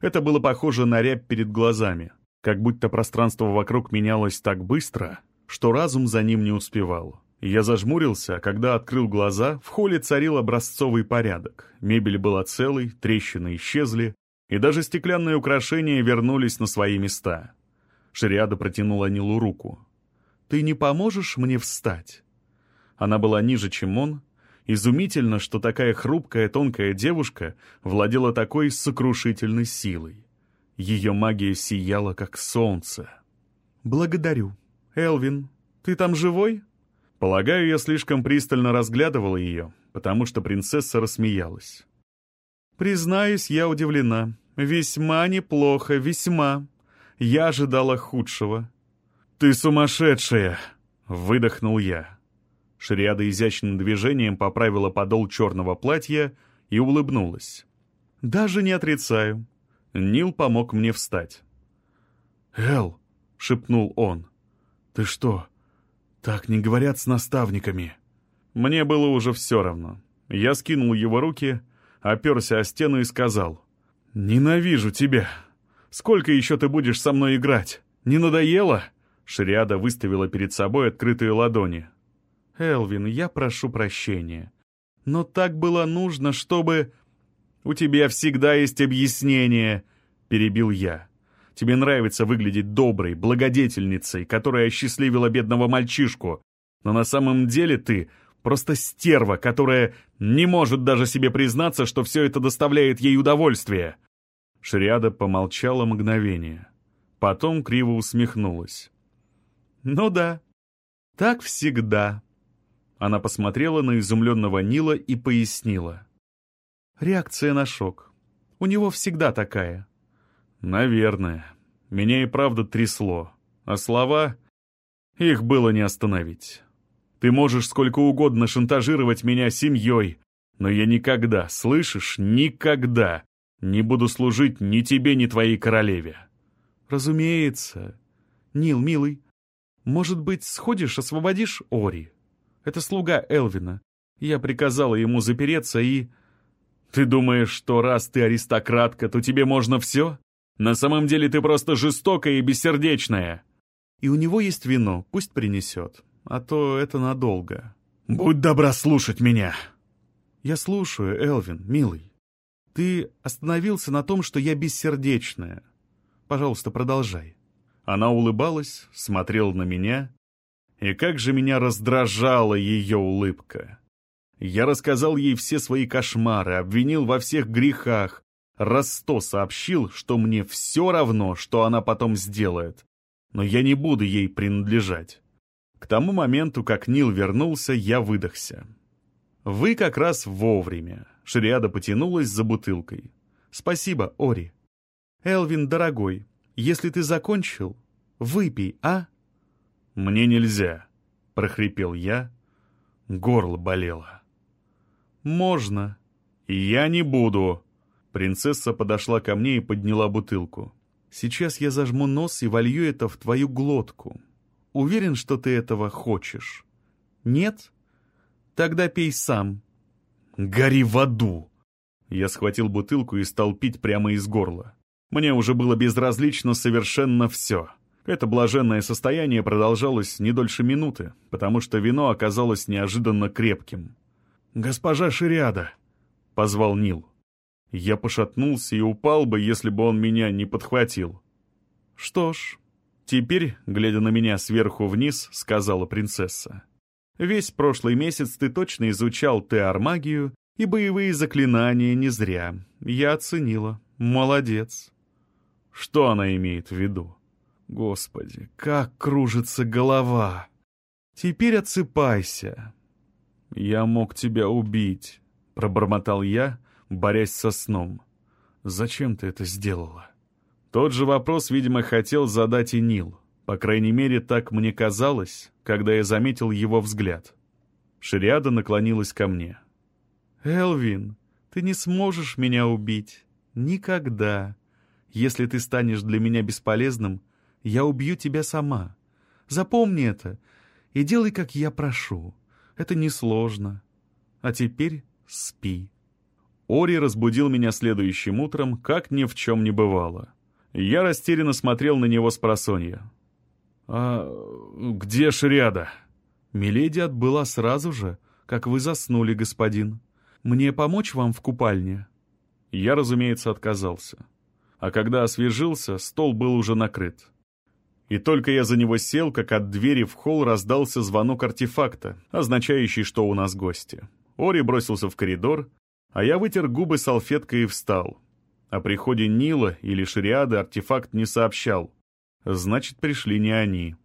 Это было похоже на рябь перед глазами, как будто пространство вокруг менялось так быстро, что разум за ним не успевал. Я зажмурился, когда открыл глаза, в холле царил образцовый порядок. Мебель была целой, трещины исчезли, и даже стеклянные украшения вернулись на свои места. Шриада протянула Нилу руку. «Ты не поможешь мне встать?» Она была ниже, чем он. Изумительно, что такая хрупкая, тонкая девушка владела такой сокрушительной силой. Ее магия сияла, как солнце. «Благодарю. Элвин, ты там живой?» Полагаю, я слишком пристально разглядывал ее, потому что принцесса рассмеялась. «Признаюсь, я удивлена. Весьма неплохо, весьма. Я ожидала худшего». «Ты сумасшедшая!» — выдохнул я. Шриада изящным движением поправила подол черного платья и улыбнулась. «Даже не отрицаю». Нил помог мне встать. «Эл», — шепнул он, — «ты что, так не говорят с наставниками?» Мне было уже все равно. Я скинул его руки, оперся о стену и сказал, «Ненавижу тебя. Сколько еще ты будешь со мной играть? Не надоело?» Шриада выставила перед собой открытые ладони. «Элвин, я прошу прощения. Но так было нужно, чтобы...» «У тебя всегда есть объяснение», — перебил я. Тебе нравится выглядеть доброй, благодетельницей, которая осчастливила бедного мальчишку. Но на самом деле ты просто стерва, которая не может даже себе признаться, что все это доставляет ей удовольствие». Шриада помолчала мгновение. Потом криво усмехнулась. «Ну да, так всегда». Она посмотрела на изумленного Нила и пояснила. «Реакция на шок. У него всегда такая. Наверное. Меня и правда трясло. А слова... Их было не остановить. Ты можешь сколько угодно шантажировать меня семьей, но я никогда, слышишь, никогда не буду служить ни тебе, ни твоей королеве. Разумеется. Нил, милый, может быть, сходишь, освободишь Ори? Это слуга Элвина. Я приказала ему запереться и... Ты думаешь, что раз ты аристократка, то тебе можно все? На самом деле ты просто жестокая и бессердечная. И у него есть вино, пусть принесет. А то это надолго. Будь добра слушать меня. Я слушаю, Элвин, милый. Ты остановился на том, что я бессердечная. Пожалуйста, продолжай. Она улыбалась, смотрела на меня. И как же меня раздражала ее улыбка. Я рассказал ей все свои кошмары, обвинил во всех грехах, раз сто сообщил, что мне все равно, что она потом сделает, но я не буду ей принадлежать. К тому моменту, как Нил вернулся, я выдохся. «Вы как раз вовремя», — Шриада потянулась за бутылкой. «Спасибо, Ори. Элвин, дорогой, если ты закончил, выпей, а?» «Мне нельзя», — прохрипел я. Горло болело. «Можно». «Я не буду», Принцесса подошла ко мне и подняла бутылку. «Сейчас я зажму нос и волью это в твою глотку. Уверен, что ты этого хочешь? Нет? Тогда пей сам». «Гори в аду!» Я схватил бутылку и стал пить прямо из горла. Мне уже было безразлично совершенно все. Это блаженное состояние продолжалось не дольше минуты, потому что вино оказалось неожиданно крепким. «Госпожа Шириада!» — позвал Нил. Я пошатнулся и упал бы, если бы он меня не подхватил. «Что ж, теперь, глядя на меня сверху вниз, сказала принцесса. Весь прошлый месяц ты точно изучал теар-магию и боевые заклинания не зря. Я оценила. Молодец». Что она имеет в виду? Господи, как кружится голова! Теперь отсыпайся. Я мог тебя убить, пробормотал я, борясь со сном. «Зачем ты это сделала?» Тот же вопрос, видимо, хотел задать и Нил. По крайней мере, так мне казалось, когда я заметил его взгляд. Шириада наклонилась ко мне. «Элвин, ты не сможешь меня убить. Никогда. Если ты станешь для меня бесполезным, я убью тебя сама. Запомни это и делай, как я прошу. Это несложно. А теперь спи». Ори разбудил меня следующим утром, как ни в чем не бывало. Я растерянно смотрел на него с просонья. «А где Шриада?» «Миледи отбыла сразу же, как вы заснули, господин. Мне помочь вам в купальне?» Я, разумеется, отказался. А когда освежился, стол был уже накрыт. И только я за него сел, как от двери в холл раздался звонок артефакта, означающий, что у нас гости. Ори бросился в коридор, а я вытер губы салфеткой и встал. О приходе Нила или Шириады артефакт не сообщал. Значит, пришли не они.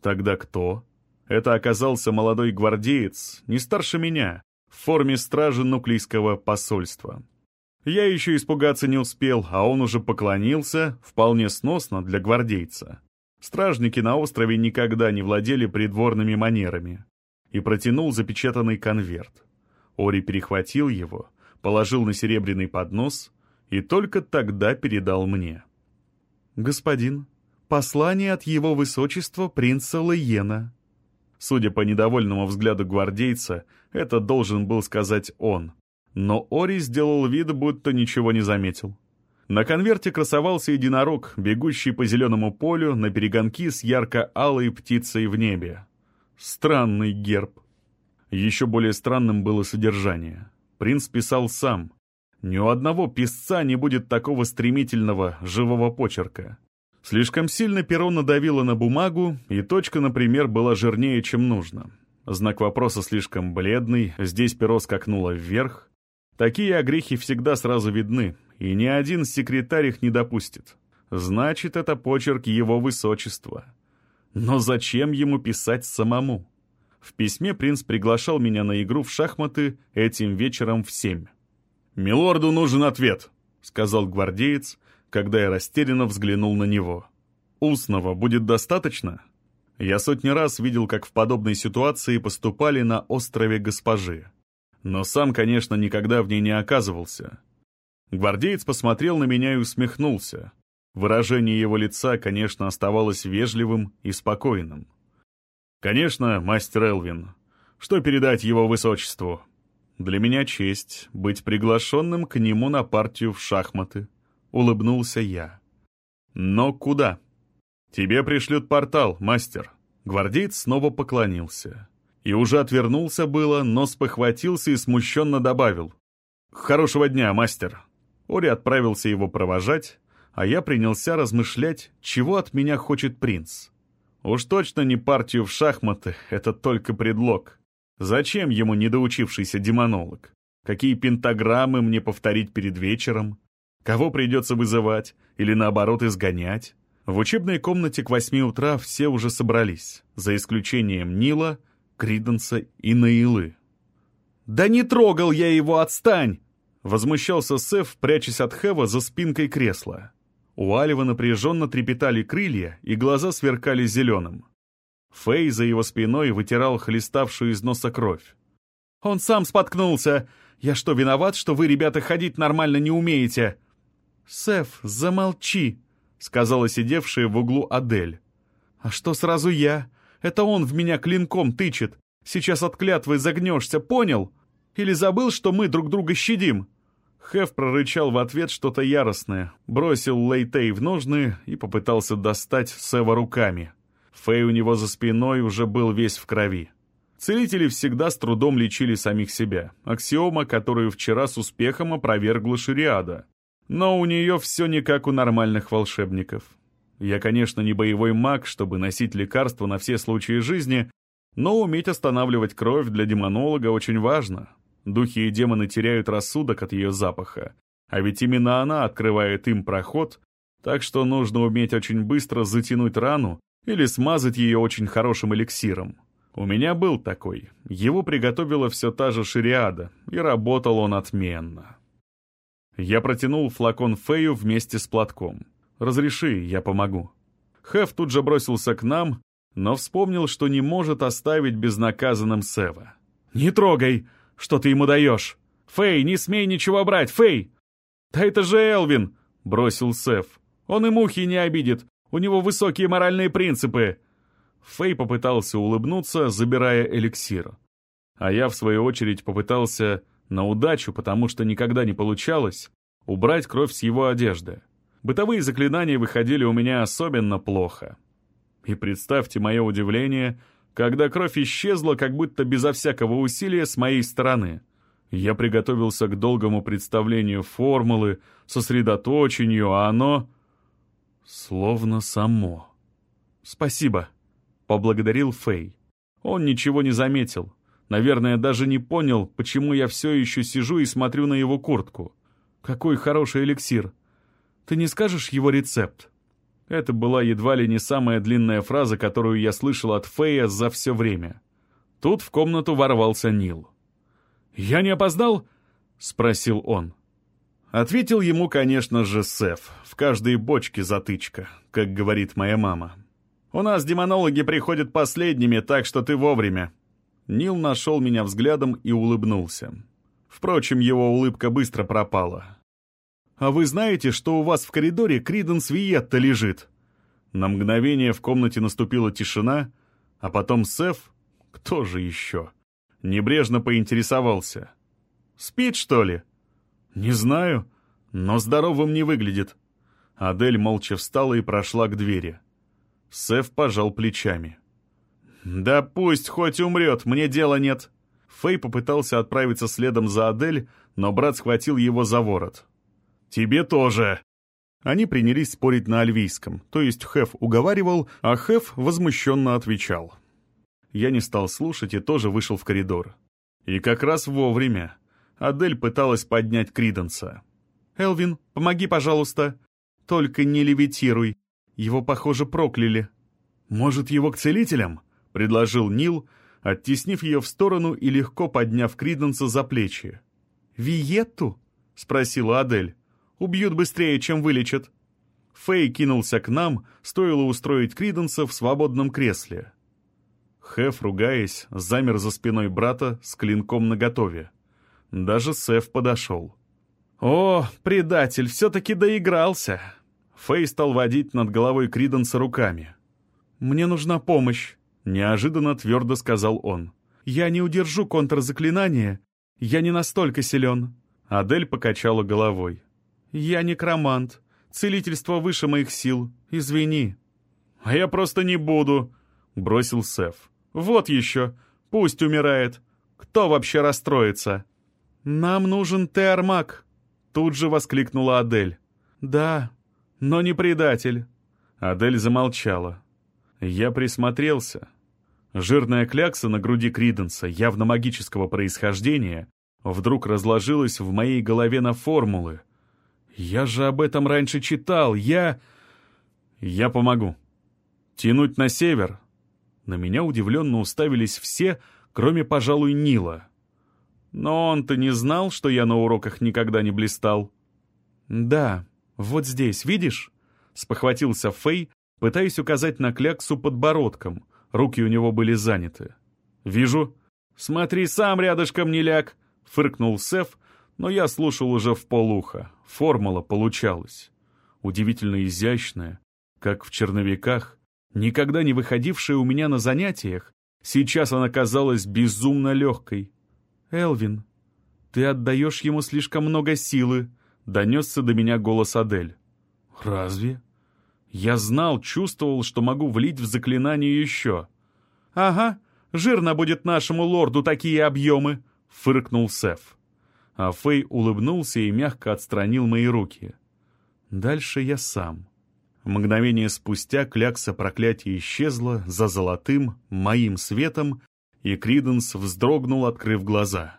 Тогда кто? Это оказался молодой гвардеец, не старше меня, в форме стражи нуклейского посольства. Я еще испугаться не успел, а он уже поклонился, вполне сносно для гвардейца. Стражники на острове никогда не владели придворными манерами. И протянул запечатанный конверт. Ори перехватил его, положил на серебряный поднос и только тогда передал мне. «Господин, послание от его высочества принца Лейена». Судя по недовольному взгляду гвардейца, это должен был сказать он. Но Ори сделал вид, будто ничего не заметил. На конверте красовался единорог, бегущий по зеленому полю на перегонки с ярко-алой птицей в небе. Странный герб. Еще более странным было содержание. Принц писал сам. Ни у одного писца не будет такого стремительного, живого почерка. Слишком сильно перо надавило на бумагу, и точка, например, была жирнее, чем нужно. Знак вопроса слишком бледный, здесь перо скакнуло вверх. Такие огрехи всегда сразу видны, и ни один секретарь их не допустит. Значит, это почерк его высочества. Но зачем ему писать самому? В письме принц приглашал меня на игру в шахматы этим вечером в семь. «Милорду нужен ответ», — сказал гвардеец, когда я растерянно взглянул на него. «Устного будет достаточно?» Я сотни раз видел, как в подобной ситуации поступали на острове госпожи. Но сам, конечно, никогда в ней не оказывался. Гвардеец посмотрел на меня и усмехнулся. Выражение его лица, конечно, оставалось вежливым и спокойным. «Конечно, мастер Элвин. Что передать его высочеству?» «Для меня честь быть приглашенным к нему на партию в шахматы», — улыбнулся я. «Но куда?» «Тебе пришлют портал, мастер». Гвардеец снова поклонился. И уже отвернулся было, но спохватился и смущенно добавил. «Хорошего дня, мастер». Ори отправился его провожать, а я принялся размышлять, чего от меня хочет принц. Уж точно не партию в шахматы, это только предлог. Зачем ему недоучившийся демонолог? Какие пентаграммы мне повторить перед вечером? Кого придется вызывать или наоборот изгонять? В учебной комнате к восьми утра все уже собрались, за исключением Нила, Криденса и Наилы. «Да не трогал я его, отстань!» Возмущался Сеф, прячась от Хева за спинкой кресла. У Алива напряженно трепетали крылья, и глаза сверкали зеленым. Фэй за его спиной вытирал хлеставшую из носа кровь. «Он сам споткнулся! Я что, виноват, что вы, ребята, ходить нормально не умеете?» «Сеф, замолчи!» — сказала сидевшая в углу Адель. «А что сразу я? Это он в меня клинком тычет. Сейчас от клятвы загнешься, понял? Или забыл, что мы друг друга щадим?» Хеф прорычал в ответ что-то яростное, бросил Лейтей в ножны и попытался достать Сева руками. Фэй у него за спиной уже был весь в крови. Целители всегда с трудом лечили самих себя. Аксиома, которую вчера с успехом опровергла Шириада. Но у нее все не как у нормальных волшебников. Я, конечно, не боевой маг, чтобы носить лекарства на все случаи жизни, но уметь останавливать кровь для демонолога очень важно. Духи и демоны теряют рассудок от ее запаха. А ведь именно она открывает им проход, так что нужно уметь очень быстро затянуть рану или смазать ее очень хорошим эликсиром. У меня был такой. Его приготовила все та же шириада, и работал он отменно. Я протянул флакон Фею вместе с платком. «Разреши, я помогу». Хеф тут же бросился к нам, но вспомнил, что не может оставить безнаказанным Сева. «Не трогай!» Что ты ему даешь? Фэй, не смей ничего брать, Фэй!» «Да это же Элвин!» — бросил Сеф. «Он и мухи не обидит. У него высокие моральные принципы». Фэй попытался улыбнуться, забирая эликсир. А я, в свою очередь, попытался на удачу, потому что никогда не получалось, убрать кровь с его одежды. Бытовые заклинания выходили у меня особенно плохо. И представьте мое удивление — когда кровь исчезла, как будто безо всякого усилия с моей стороны. Я приготовился к долгому представлению формулы, сосредоточению, а оно... словно само. «Спасибо», — поблагодарил Фэй. Он ничего не заметил. Наверное, даже не понял, почему я все еще сижу и смотрю на его куртку. Какой хороший эликсир. Ты не скажешь его рецепт? Это была едва ли не самая длинная фраза, которую я слышал от Фея за все время. Тут в комнату ворвался Нил. «Я не опоздал?» — спросил он. Ответил ему, конечно же, Сеф. В каждой бочке затычка, как говорит моя мама. «У нас демонологи приходят последними, так что ты вовремя». Нил нашел меня взглядом и улыбнулся. Впрочем, его улыбка быстро пропала. «А вы знаете, что у вас в коридоре Криденс Виетта лежит?» На мгновение в комнате наступила тишина, а потом Сеф, кто же еще, небрежно поинтересовался. «Спит, что ли?» «Не знаю, но здоровым не выглядит». Адель молча встала и прошла к двери. Сеф пожал плечами. «Да пусть хоть умрет, мне дела нет». Фэй попытался отправиться следом за Адель, но брат схватил его за ворот. «Тебе тоже!» Они принялись спорить на альвийском, то есть Хеф уговаривал, а Хеф возмущенно отвечал. Я не стал слушать и тоже вышел в коридор. И как раз вовремя. Адель пыталась поднять Криденса. «Элвин, помоги, пожалуйста. Только не левитируй. Его, похоже, прокляли». «Может, его к целителям?» — предложил Нил, оттеснив ее в сторону и легко подняв Криденса за плечи. «Виетту?» — спросила Адель. «Убьют быстрее, чем вылечат». Фэй кинулся к нам, стоило устроить Криденса в свободном кресле. Хеф, ругаясь, замер за спиной брата с клинком наготове. Даже Сеф подошел. «О, предатель, все-таки доигрался!» Фэй стал водить над головой Криденса руками. «Мне нужна помощь», — неожиданно твердо сказал он. «Я не удержу контрзаклинание. Я не настолько силен». Адель покачала головой. «Я некромант. Целительство выше моих сил. Извини». «А я просто не буду», — бросил Сеф. «Вот еще. Пусть умирает. Кто вообще расстроится?» «Нам нужен Теармак», — тут же воскликнула Адель. «Да, но не предатель». Адель замолчала. Я присмотрелся. Жирная клякса на груди Криденса, явно магического происхождения, вдруг разложилась в моей голове на формулы. Я же об этом раньше читал, я... Я помогу. Тянуть на север. На меня удивленно уставились все, кроме, пожалуй, Нила. Но он-то не знал, что я на уроках никогда не блистал. «Да, вот здесь, видишь?» — спохватился Фэй, пытаясь указать на кляксу подбородком, Руки у него были заняты. «Вижу». «Смотри сам рядышком, не ляг!» — фыркнул Сеф, но я слушал уже в полуха. Формула получалась. Удивительно изящная, как в черновиках, никогда не выходившая у меня на занятиях. Сейчас она казалась безумно легкой. «Элвин, ты отдаешь ему слишком много силы», — донесся до меня голос Адель. «Разве?» Я знал, чувствовал, что могу влить в заклинание еще. «Ага, жирно будет нашему лорду такие объемы», — фыркнул Сеф. А Фэй улыбнулся и мягко отстранил мои руки. Дальше я сам. Мгновение спустя клякса проклятия исчезла за золотым, моим светом, и Криденс вздрогнул, открыв глаза.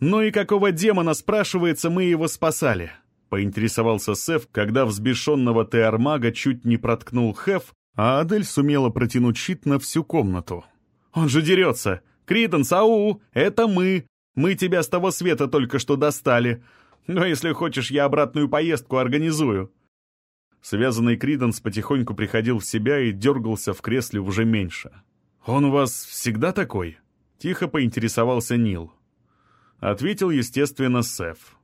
«Ну и какого демона, спрашивается, мы его спасали?» поинтересовался Сеф, когда взбешенного Теармага чуть не проткнул Хеф, а Адель сумела протянуть щит на всю комнату. «Он же дерется! Криденс, ау! Это мы! Мы тебя с того света только что достали! Но если хочешь, я обратную поездку организую!» Связанный Криденс потихоньку приходил в себя и дергался в кресле уже меньше. «Он у вас всегда такой?» — тихо поинтересовался Нил. Ответил, естественно, Сеф.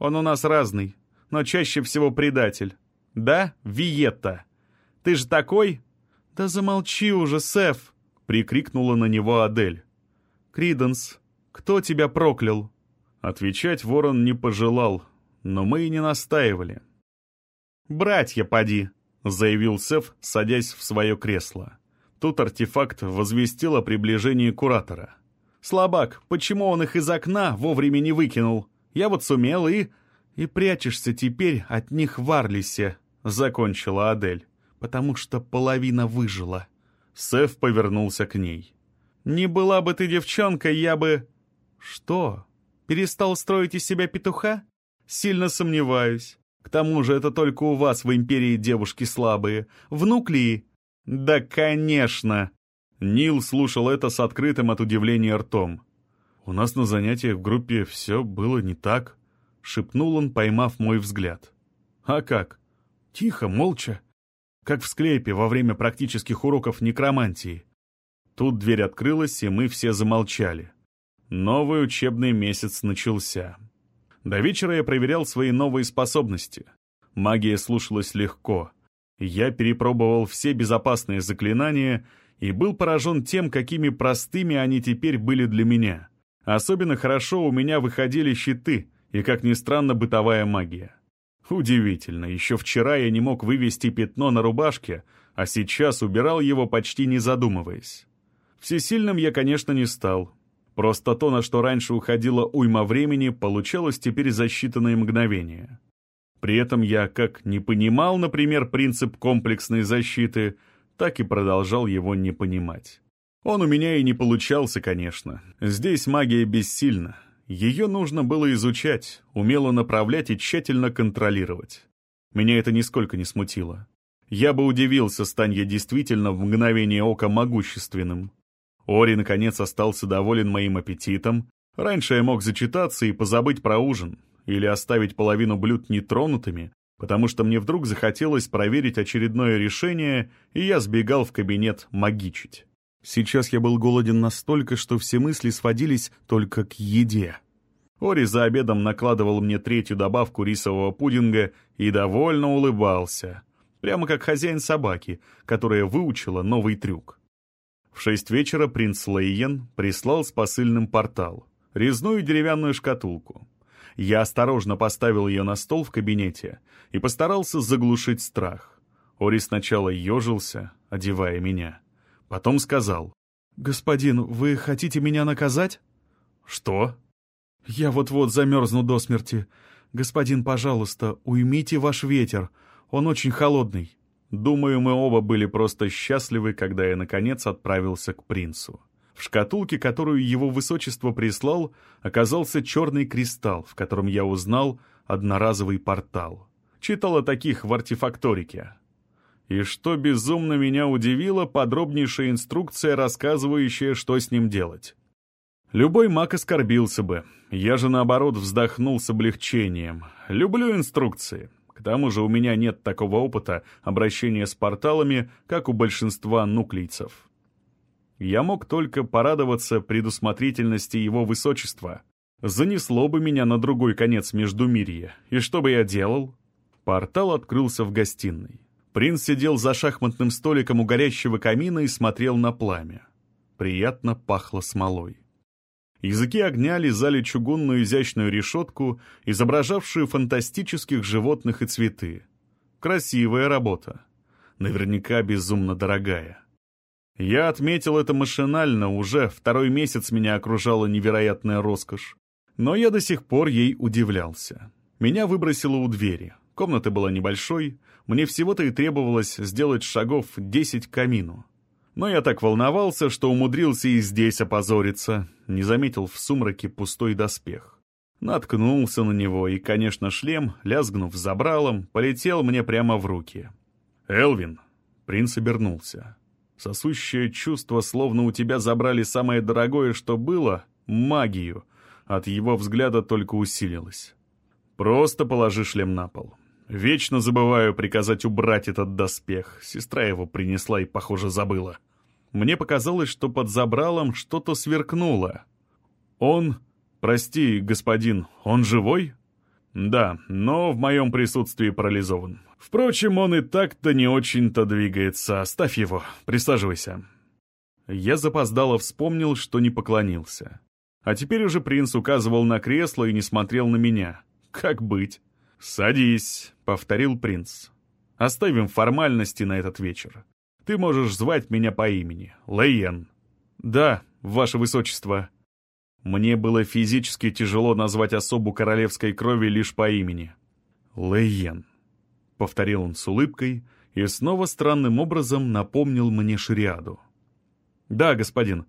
Он у нас разный, но чаще всего предатель. Да, Виетта? Ты же такой?» «Да замолчи уже, Сеф!» — прикрикнула на него Адель. «Криденс, кто тебя проклял?» Отвечать ворон не пожелал, но мы и не настаивали. «Братья, поди!» — заявил Сеф, садясь в свое кресло. Тут артефакт возвестил о приближении куратора. «Слабак, почему он их из окна вовремя не выкинул?» Я вот сумел и... И прячешься теперь от них в Арлисе, — закончила Адель, — потому что половина выжила. Сеф повернулся к ней. «Не была бы ты девчонкой, я бы...» «Что? Перестал строить из себя петуха?» «Сильно сомневаюсь. К тому же это только у вас в империи девушки слабые. Внук ли?» «Да, конечно!» Нил слушал это с открытым от удивления ртом. «У нас на занятиях в группе все было не так», — шепнул он, поймав мой взгляд. «А как? Тихо, молча. Как в склепе во время практических уроков некромантии». Тут дверь открылась, и мы все замолчали. Новый учебный месяц начался. До вечера я проверял свои новые способности. Магия слушалась легко. Я перепробовал все безопасные заклинания и был поражен тем, какими простыми они теперь были для меня. Особенно хорошо у меня выходили щиты и, как ни странно, бытовая магия. Удивительно, еще вчера я не мог вывести пятно на рубашке, а сейчас убирал его почти не задумываясь. Всесильным я, конечно, не стал. Просто то, на что раньше уходило уйма времени, получалось теперь за считанные мгновения. При этом я как не понимал, например, принцип комплексной защиты, так и продолжал его не понимать. Он у меня и не получался, конечно. Здесь магия бессильна. Ее нужно было изучать, умело направлять и тщательно контролировать. Меня это нисколько не смутило. Я бы удивился, стань я действительно в мгновение ока могущественным. Ори, наконец, остался доволен моим аппетитом. Раньше я мог зачитаться и позабыть про ужин, или оставить половину блюд нетронутыми, потому что мне вдруг захотелось проверить очередное решение, и я сбегал в кабинет магичить. Сейчас я был голоден настолько, что все мысли сводились только к еде. Ори за обедом накладывал мне третью добавку рисового пудинга и довольно улыбался. Прямо как хозяин собаки, которая выучила новый трюк. В шесть вечера принц Лейен прислал с посыльным портал, резную деревянную шкатулку. Я осторожно поставил ее на стол в кабинете и постарался заглушить страх. Ори сначала ежился, одевая меня. Потом сказал. «Господин, вы хотите меня наказать?» «Что?» «Я вот-вот замерзну до смерти. Господин, пожалуйста, уймите ваш ветер. Он очень холодный». Думаю, мы оба были просто счастливы, когда я, наконец, отправился к принцу. В шкатулке, которую его высочество прислал, оказался черный кристалл, в котором я узнал одноразовый портал. Читал о таких в артефакторике. И что безумно меня удивило, подробнейшая инструкция, рассказывающая, что с ним делать. Любой маг оскорбился бы. Я же, наоборот, вздохнул с облегчением. Люблю инструкции. К тому же у меня нет такого опыта обращения с порталами, как у большинства нуклейцев. Я мог только порадоваться предусмотрительности его высочества. Занесло бы меня на другой конец Междумирья. И что бы я делал? Портал открылся в гостиной. Принц сидел за шахматным столиком у горящего камина и смотрел на пламя. Приятно пахло смолой. Языки огня лизали чугунную изящную решетку, изображавшую фантастических животных и цветы. Красивая работа. Наверняка безумно дорогая. Я отметил это машинально, уже второй месяц меня окружала невероятная роскошь. Но я до сих пор ей удивлялся. Меня выбросило у двери. Комната была небольшой, мне всего-то и требовалось сделать шагов 10 к камину. Но я так волновался, что умудрился и здесь опозориться, не заметил в сумраке пустой доспех. Наткнулся на него, и, конечно, шлем, лязгнув забралом, полетел мне прямо в руки. «Элвин!» — принц обернулся. Сосущее чувство, словно у тебя забрали самое дорогое, что было — магию. От его взгляда только усилилось. «Просто положи шлем на пол. Вечно забываю приказать убрать этот доспех. Сестра его принесла и, похоже, забыла. Мне показалось, что под забралом что-то сверкнуло. Он... Прости, господин, он живой?» «Да, но в моем присутствии парализован. Впрочем, он и так-то не очень-то двигается. Оставь его, присаживайся». Я запоздало вспомнил, что не поклонился. А теперь уже принц указывал на кресло и не смотрел на меня. Как быть? «Садись», — повторил принц. «Оставим формальности на этот вечер. Ты можешь звать меня по имени, Лейен». «Да, ваше высочество», мне было физически тяжело назвать особу королевской крови лишь по имени. «Лейен», — повторил он с улыбкой и снова странным образом напомнил мне шариаду. «Да, господин,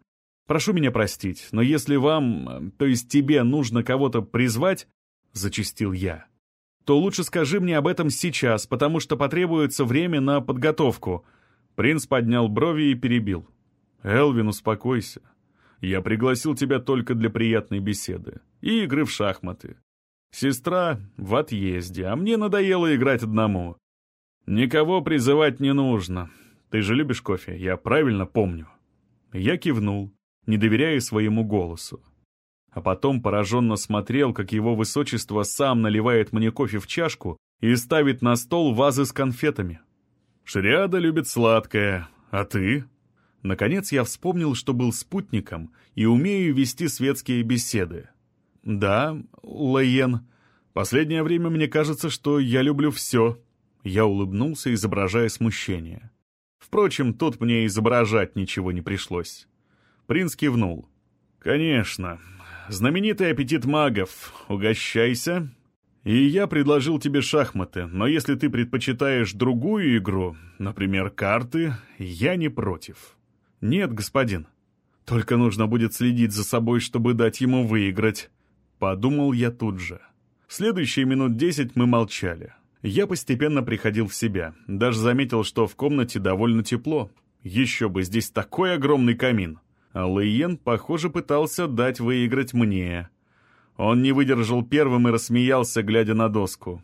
прошу меня простить, но если вам, то есть тебе, нужно кого-то призвать...» — зачистил я. То лучше скажи мне об этом сейчас, потому что потребуется время на подготовку». Принц поднял брови и перебил. «Элвин, успокойся. Я пригласил тебя только для приятной беседы и игры в шахматы. Сестра в отъезде, а мне надоело играть одному. Никого призывать не нужно. Ты же любишь кофе, я правильно помню». Я кивнул, не доверяя своему голосу. А потом пораженно смотрел, как его высочество сам наливает мне кофе в чашку и ставит на стол вазы с конфетами. «Шриада любит сладкое, а ты?» Наконец я вспомнил, что был спутником и умею вести светские беседы. «Да, Лаен, последнее время мне кажется, что я люблю все». Я улыбнулся, изображая смущение. Впрочем, тут мне изображать ничего не пришлось. Принц кивнул. «Конечно. Знаменитый аппетит магов. Угощайся. И я предложил тебе шахматы, но если ты предпочитаешь другую игру, например, карты, я не против». «Нет, господин. Только нужно будет следить за собой, чтобы дать ему выиграть». Подумал я тут же. Следующие минут десять мы молчали. Я постепенно приходил в себя. Даже заметил, что в комнате довольно тепло. Еще бы, здесь такой огромный камин. А похоже, пытался дать выиграть мне. Он не выдержал первым и рассмеялся, глядя на доску.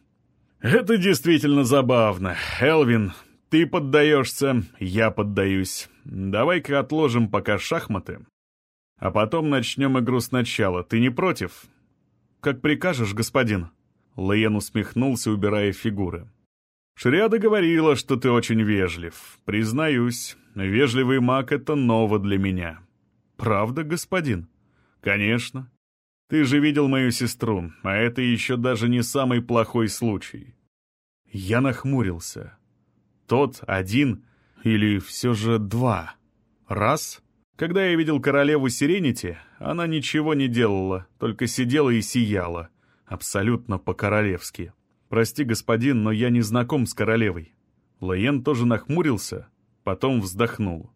«Это действительно забавно. Элвин, ты поддаешься, я поддаюсь. Давай-ка отложим пока шахматы. А потом начнем игру сначала. Ты не против?» «Как прикажешь, господин», Лейен усмехнулся, убирая фигуры. «Шриада говорила, что ты очень вежлив. Признаюсь, вежливый маг — это ново для меня». «Правда, господин?» «Конечно. Ты же видел мою сестру, а это еще даже не самый плохой случай». Я нахмурился. Тот один или все же два? Раз? Когда я видел королеву Сиренити, она ничего не делала, только сидела и сияла — Абсолютно по-королевски. «Прости, господин, но я не знаком с королевой». Лоен тоже нахмурился, потом вздохнул.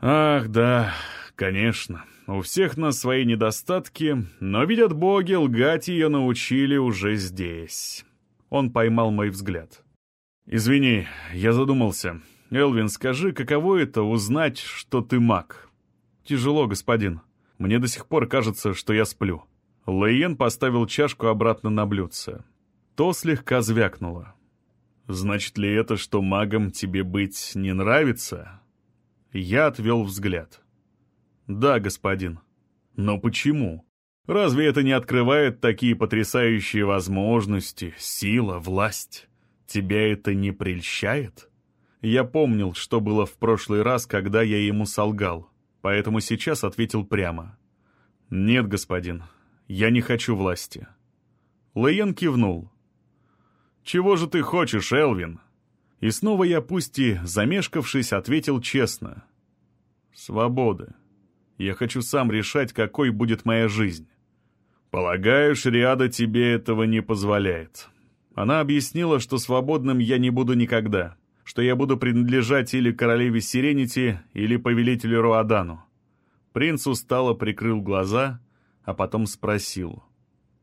«Ах, да, конечно. У всех нас свои недостатки, но, видят боги, лгать ее научили уже здесь». Он поймал мой взгляд. «Извини, я задумался. Элвин, скажи, каково это узнать, что ты маг?» «Тяжело, господин. Мне до сих пор кажется, что я сплю». Лейен поставил чашку обратно на блюдце. То слегка звякнуло. «Значит ли это, что магом тебе быть не нравится?» Я отвел взгляд. «Да, господин. Но почему? Разве это не открывает такие потрясающие возможности, сила, власть? Тебя это не прельщает?» Я помнил, что было в прошлый раз, когда я ему солгал, поэтому сейчас ответил прямо. «Нет, господин, я не хочу власти». Лейен кивнул. «Чего же ты хочешь, Элвин?» И снова я, пусть и замешкавшись, ответил честно. «Свободы. Я хочу сам решать, какой будет моя жизнь». «Полагаю, Шриада тебе этого не позволяет». Она объяснила, что свободным я не буду никогда, что я буду принадлежать или королеве Сиренити, или повелителю Руадану. Принц устало прикрыл глаза а потом спросил.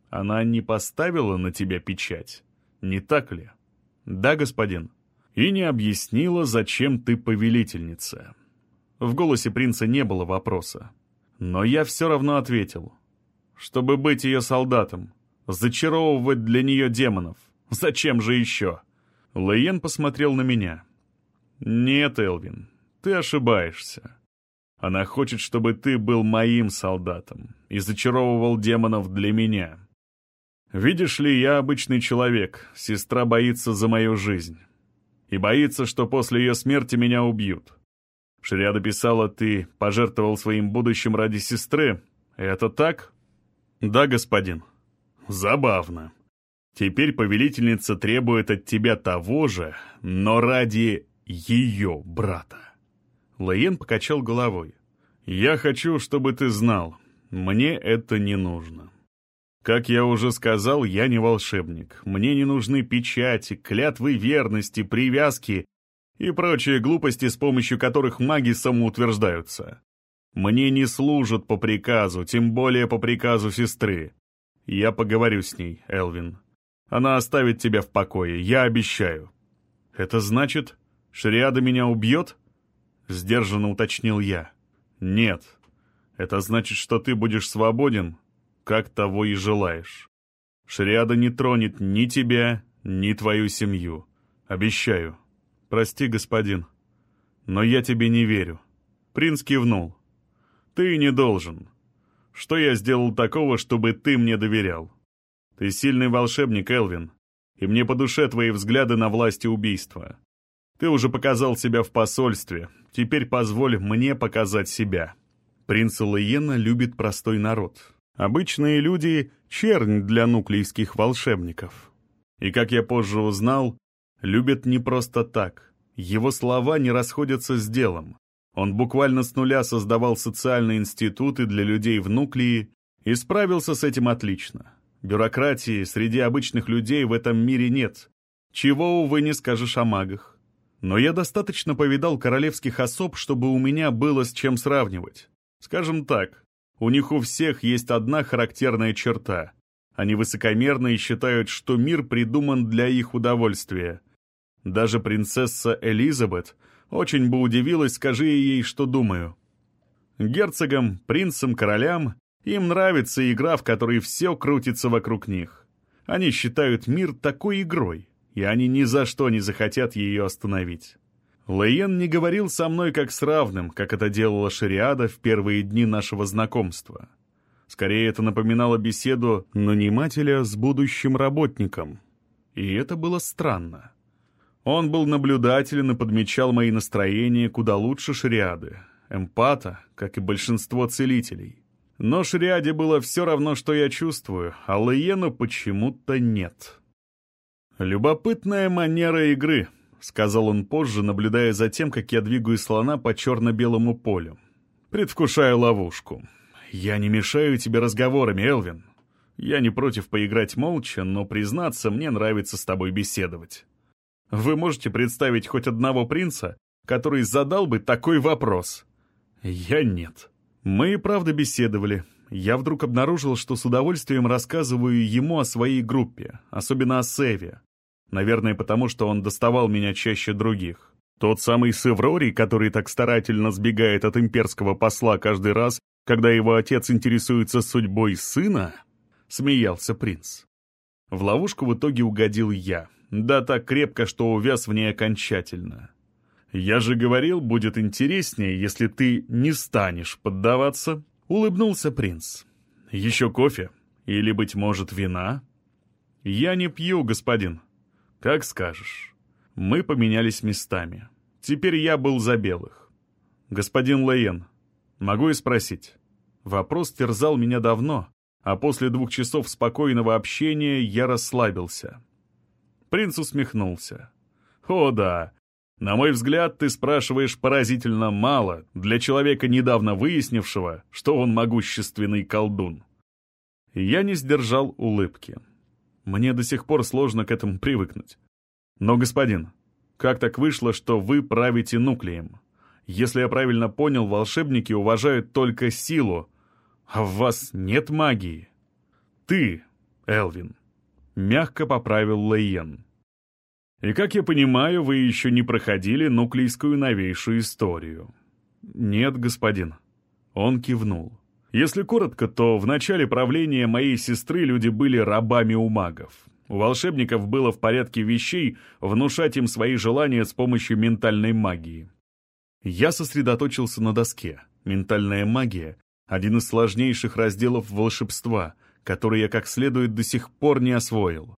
«Она не поставила на тебя печать, не так ли?» «Да, господин». «И не объяснила, зачем ты повелительница». В голосе принца не было вопроса. Но я все равно ответил. «Чтобы быть ее солдатом, зачаровывать для нее демонов. Зачем же еще?» Лейен посмотрел на меня. «Нет, Элвин, ты ошибаешься. Она хочет, чтобы ты был моим солдатом и зачаровывал демонов для меня. Видишь ли, я обычный человек, сестра боится за мою жизнь. И боится, что после ее смерти меня убьют. Шриада писала, ты пожертвовал своим будущим ради сестры. Это так? Да, господин. Забавно. Теперь повелительница требует от тебя того же, но ради ее брата. Лейен покачал головой. «Я хочу, чтобы ты знал, мне это не нужно. Как я уже сказал, я не волшебник. Мне не нужны печати, клятвы верности, привязки и прочие глупости, с помощью которых маги самоутверждаются. Мне не служат по приказу, тем более по приказу сестры. Я поговорю с ней, Элвин. Она оставит тебя в покое, я обещаю». «Это значит, Шариада меня убьет?» — сдержанно уточнил я. «Нет. Это значит, что ты будешь свободен, как того и желаешь. Шариада не тронет ни тебя, ни твою семью. Обещаю. Прости, господин, но я тебе не верю». Принц кивнул. «Ты не должен. Что я сделал такого, чтобы ты мне доверял? Ты сильный волшебник, Элвин, и мне по душе твои взгляды на власть и убийство. Ты уже показал себя в посольстве, теперь позволь мне показать себя. Принц Лаена любит простой народ. Обычные люди — чернь для нуклейских волшебников. И, как я позже узнал, любят не просто так. Его слова не расходятся с делом. Он буквально с нуля создавал социальные институты для людей в нуклеи и справился с этим отлично. Бюрократии среди обычных людей в этом мире нет. Чего, увы, не скажешь о магах. Но я достаточно повидал королевских особ, чтобы у меня было с чем сравнивать. Скажем так, у них у всех есть одна характерная черта. Они высокомерны и считают, что мир придуман для их удовольствия. Даже принцесса Элизабет очень бы удивилась, скажи ей, что думаю. Герцогам, принцам, королям им нравится игра, в которой все крутится вокруг них. Они считают мир такой игрой, и они ни за что не захотят ее остановить. Лейен не говорил со мной как с равным, как это делала Шариада в первые дни нашего знакомства. Скорее, это напоминало беседу нанимателя с будущим работником. И это было странно. Он был наблюдателен и подмечал мои настроения куда лучше Шариады, эмпата, как и большинство целителей. Но Шриаде было все равно, что я чувствую, а Лаену почему-то нет. «Любопытная манера игры», — сказал он позже, наблюдая за тем, как я двигаю слона по черно-белому полю. «Предвкушаю ловушку. Я не мешаю тебе разговорами, Элвин. Я не против поиграть молча, но, признаться, мне нравится с тобой беседовать. Вы можете представить хоть одного принца, который задал бы такой вопрос? Я нет». Мы и правда беседовали. Я вдруг обнаружил, что с удовольствием рассказываю ему о своей группе, особенно о Севе. Наверное, потому что он доставал меня чаще других. Тот самый Севрорий, который так старательно сбегает от имперского посла каждый раз, когда его отец интересуется судьбой сына? Смеялся принц. В ловушку в итоге угодил я. Да так крепко, что увяз в ней окончательно. «Я же говорил, будет интереснее, если ты не станешь поддаваться», — улыбнулся принц. «Еще кофе? Или, быть может, вина?» «Я не пью, господин». «Как скажешь». Мы поменялись местами. Теперь я был за белых. «Господин Лейен, могу и спросить?» Вопрос терзал меня давно, а после двух часов спокойного общения я расслабился. Принц усмехнулся. «О да, на мой взгляд, ты спрашиваешь поразительно мало для человека, недавно выяснившего, что он могущественный колдун. Я не сдержал улыбки. Мне до сих пор сложно к этому привыкнуть. Но, господин, как так вышло, что вы правите нуклеем? Если я правильно понял, волшебники уважают только силу, а в вас нет магии. Ты, Элвин, мягко поправил Лейен. И, как я понимаю, вы еще не проходили нуклейскую новейшую историю. Нет, господин. Он кивнул. Если коротко, то в начале правления моей сестры люди были рабами у магов. У волшебников было в порядке вещей внушать им свои желания с помощью ментальной магии. Я сосредоточился на доске. Ментальная магия — один из сложнейших разделов волшебства, который я как следует до сих пор не освоил.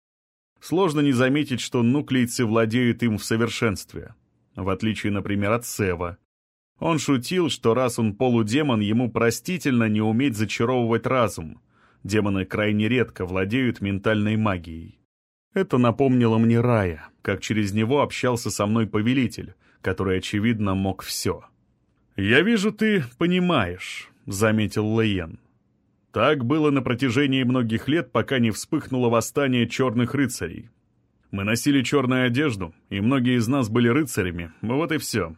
Сложно не заметить, что нуклейцы владеют им в совершенстве. В отличие, например, от Сева. Он шутил, что раз он полудемон, ему простительно не уметь зачаровывать разум. Демоны крайне редко владеют ментальной магией. Это напомнило мне Рая, как через него общался со мной повелитель, который, очевидно, мог все. «Я вижу, ты понимаешь», — заметил Лейен. Так было на протяжении многих лет, пока не вспыхнуло восстание черных рыцарей. Мы носили черную одежду, и многие из нас были рыцарями, вот и все.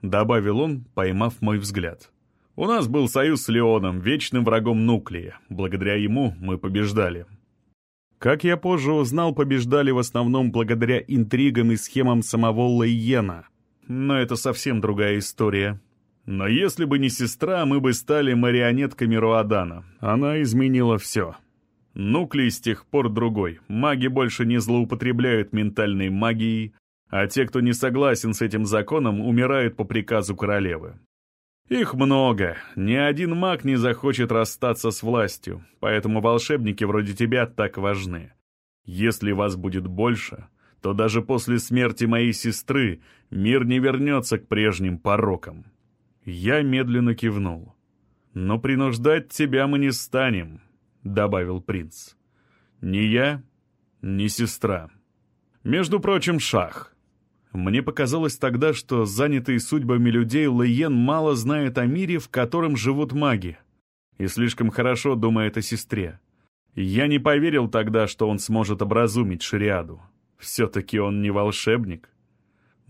Добавил он, поймав мой взгляд. У нас был союз с Леоном, вечным врагом Нуклея. Благодаря ему мы побеждали. Как я позже узнал, побеждали в основном благодаря интригам и схемам самого Лейена. Но это совсем другая история. Но если бы не сестра, мы бы стали марионетками Руадана. Она изменила все. Нуклей с тех пор другой. Маги больше не злоупотребляют ментальной магией, а те, кто не согласен с этим законом, умирают по приказу королевы. Их много, ни один маг не захочет расстаться с властью, поэтому волшебники вроде тебя так важны. Если вас будет больше, то даже после смерти моей сестры мир не вернется к прежним порокам. Я медленно кивнул. «Но принуждать тебя мы не станем», — добавил принц. «Ни я, ни сестра. Между прочим, шах. Мне показалось тогда, что занятый судьбами людей Лейен мало знает о мире, в котором живут маги, и слишком хорошо думает о сестре. Я не поверил тогда, что он сможет образумить Шариаду. Все-таки он не волшебник.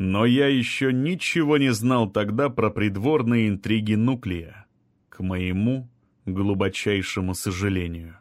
Но я еще ничего не знал тогда про придворные интриги Нуклея. К моему глубочайшему сожалению.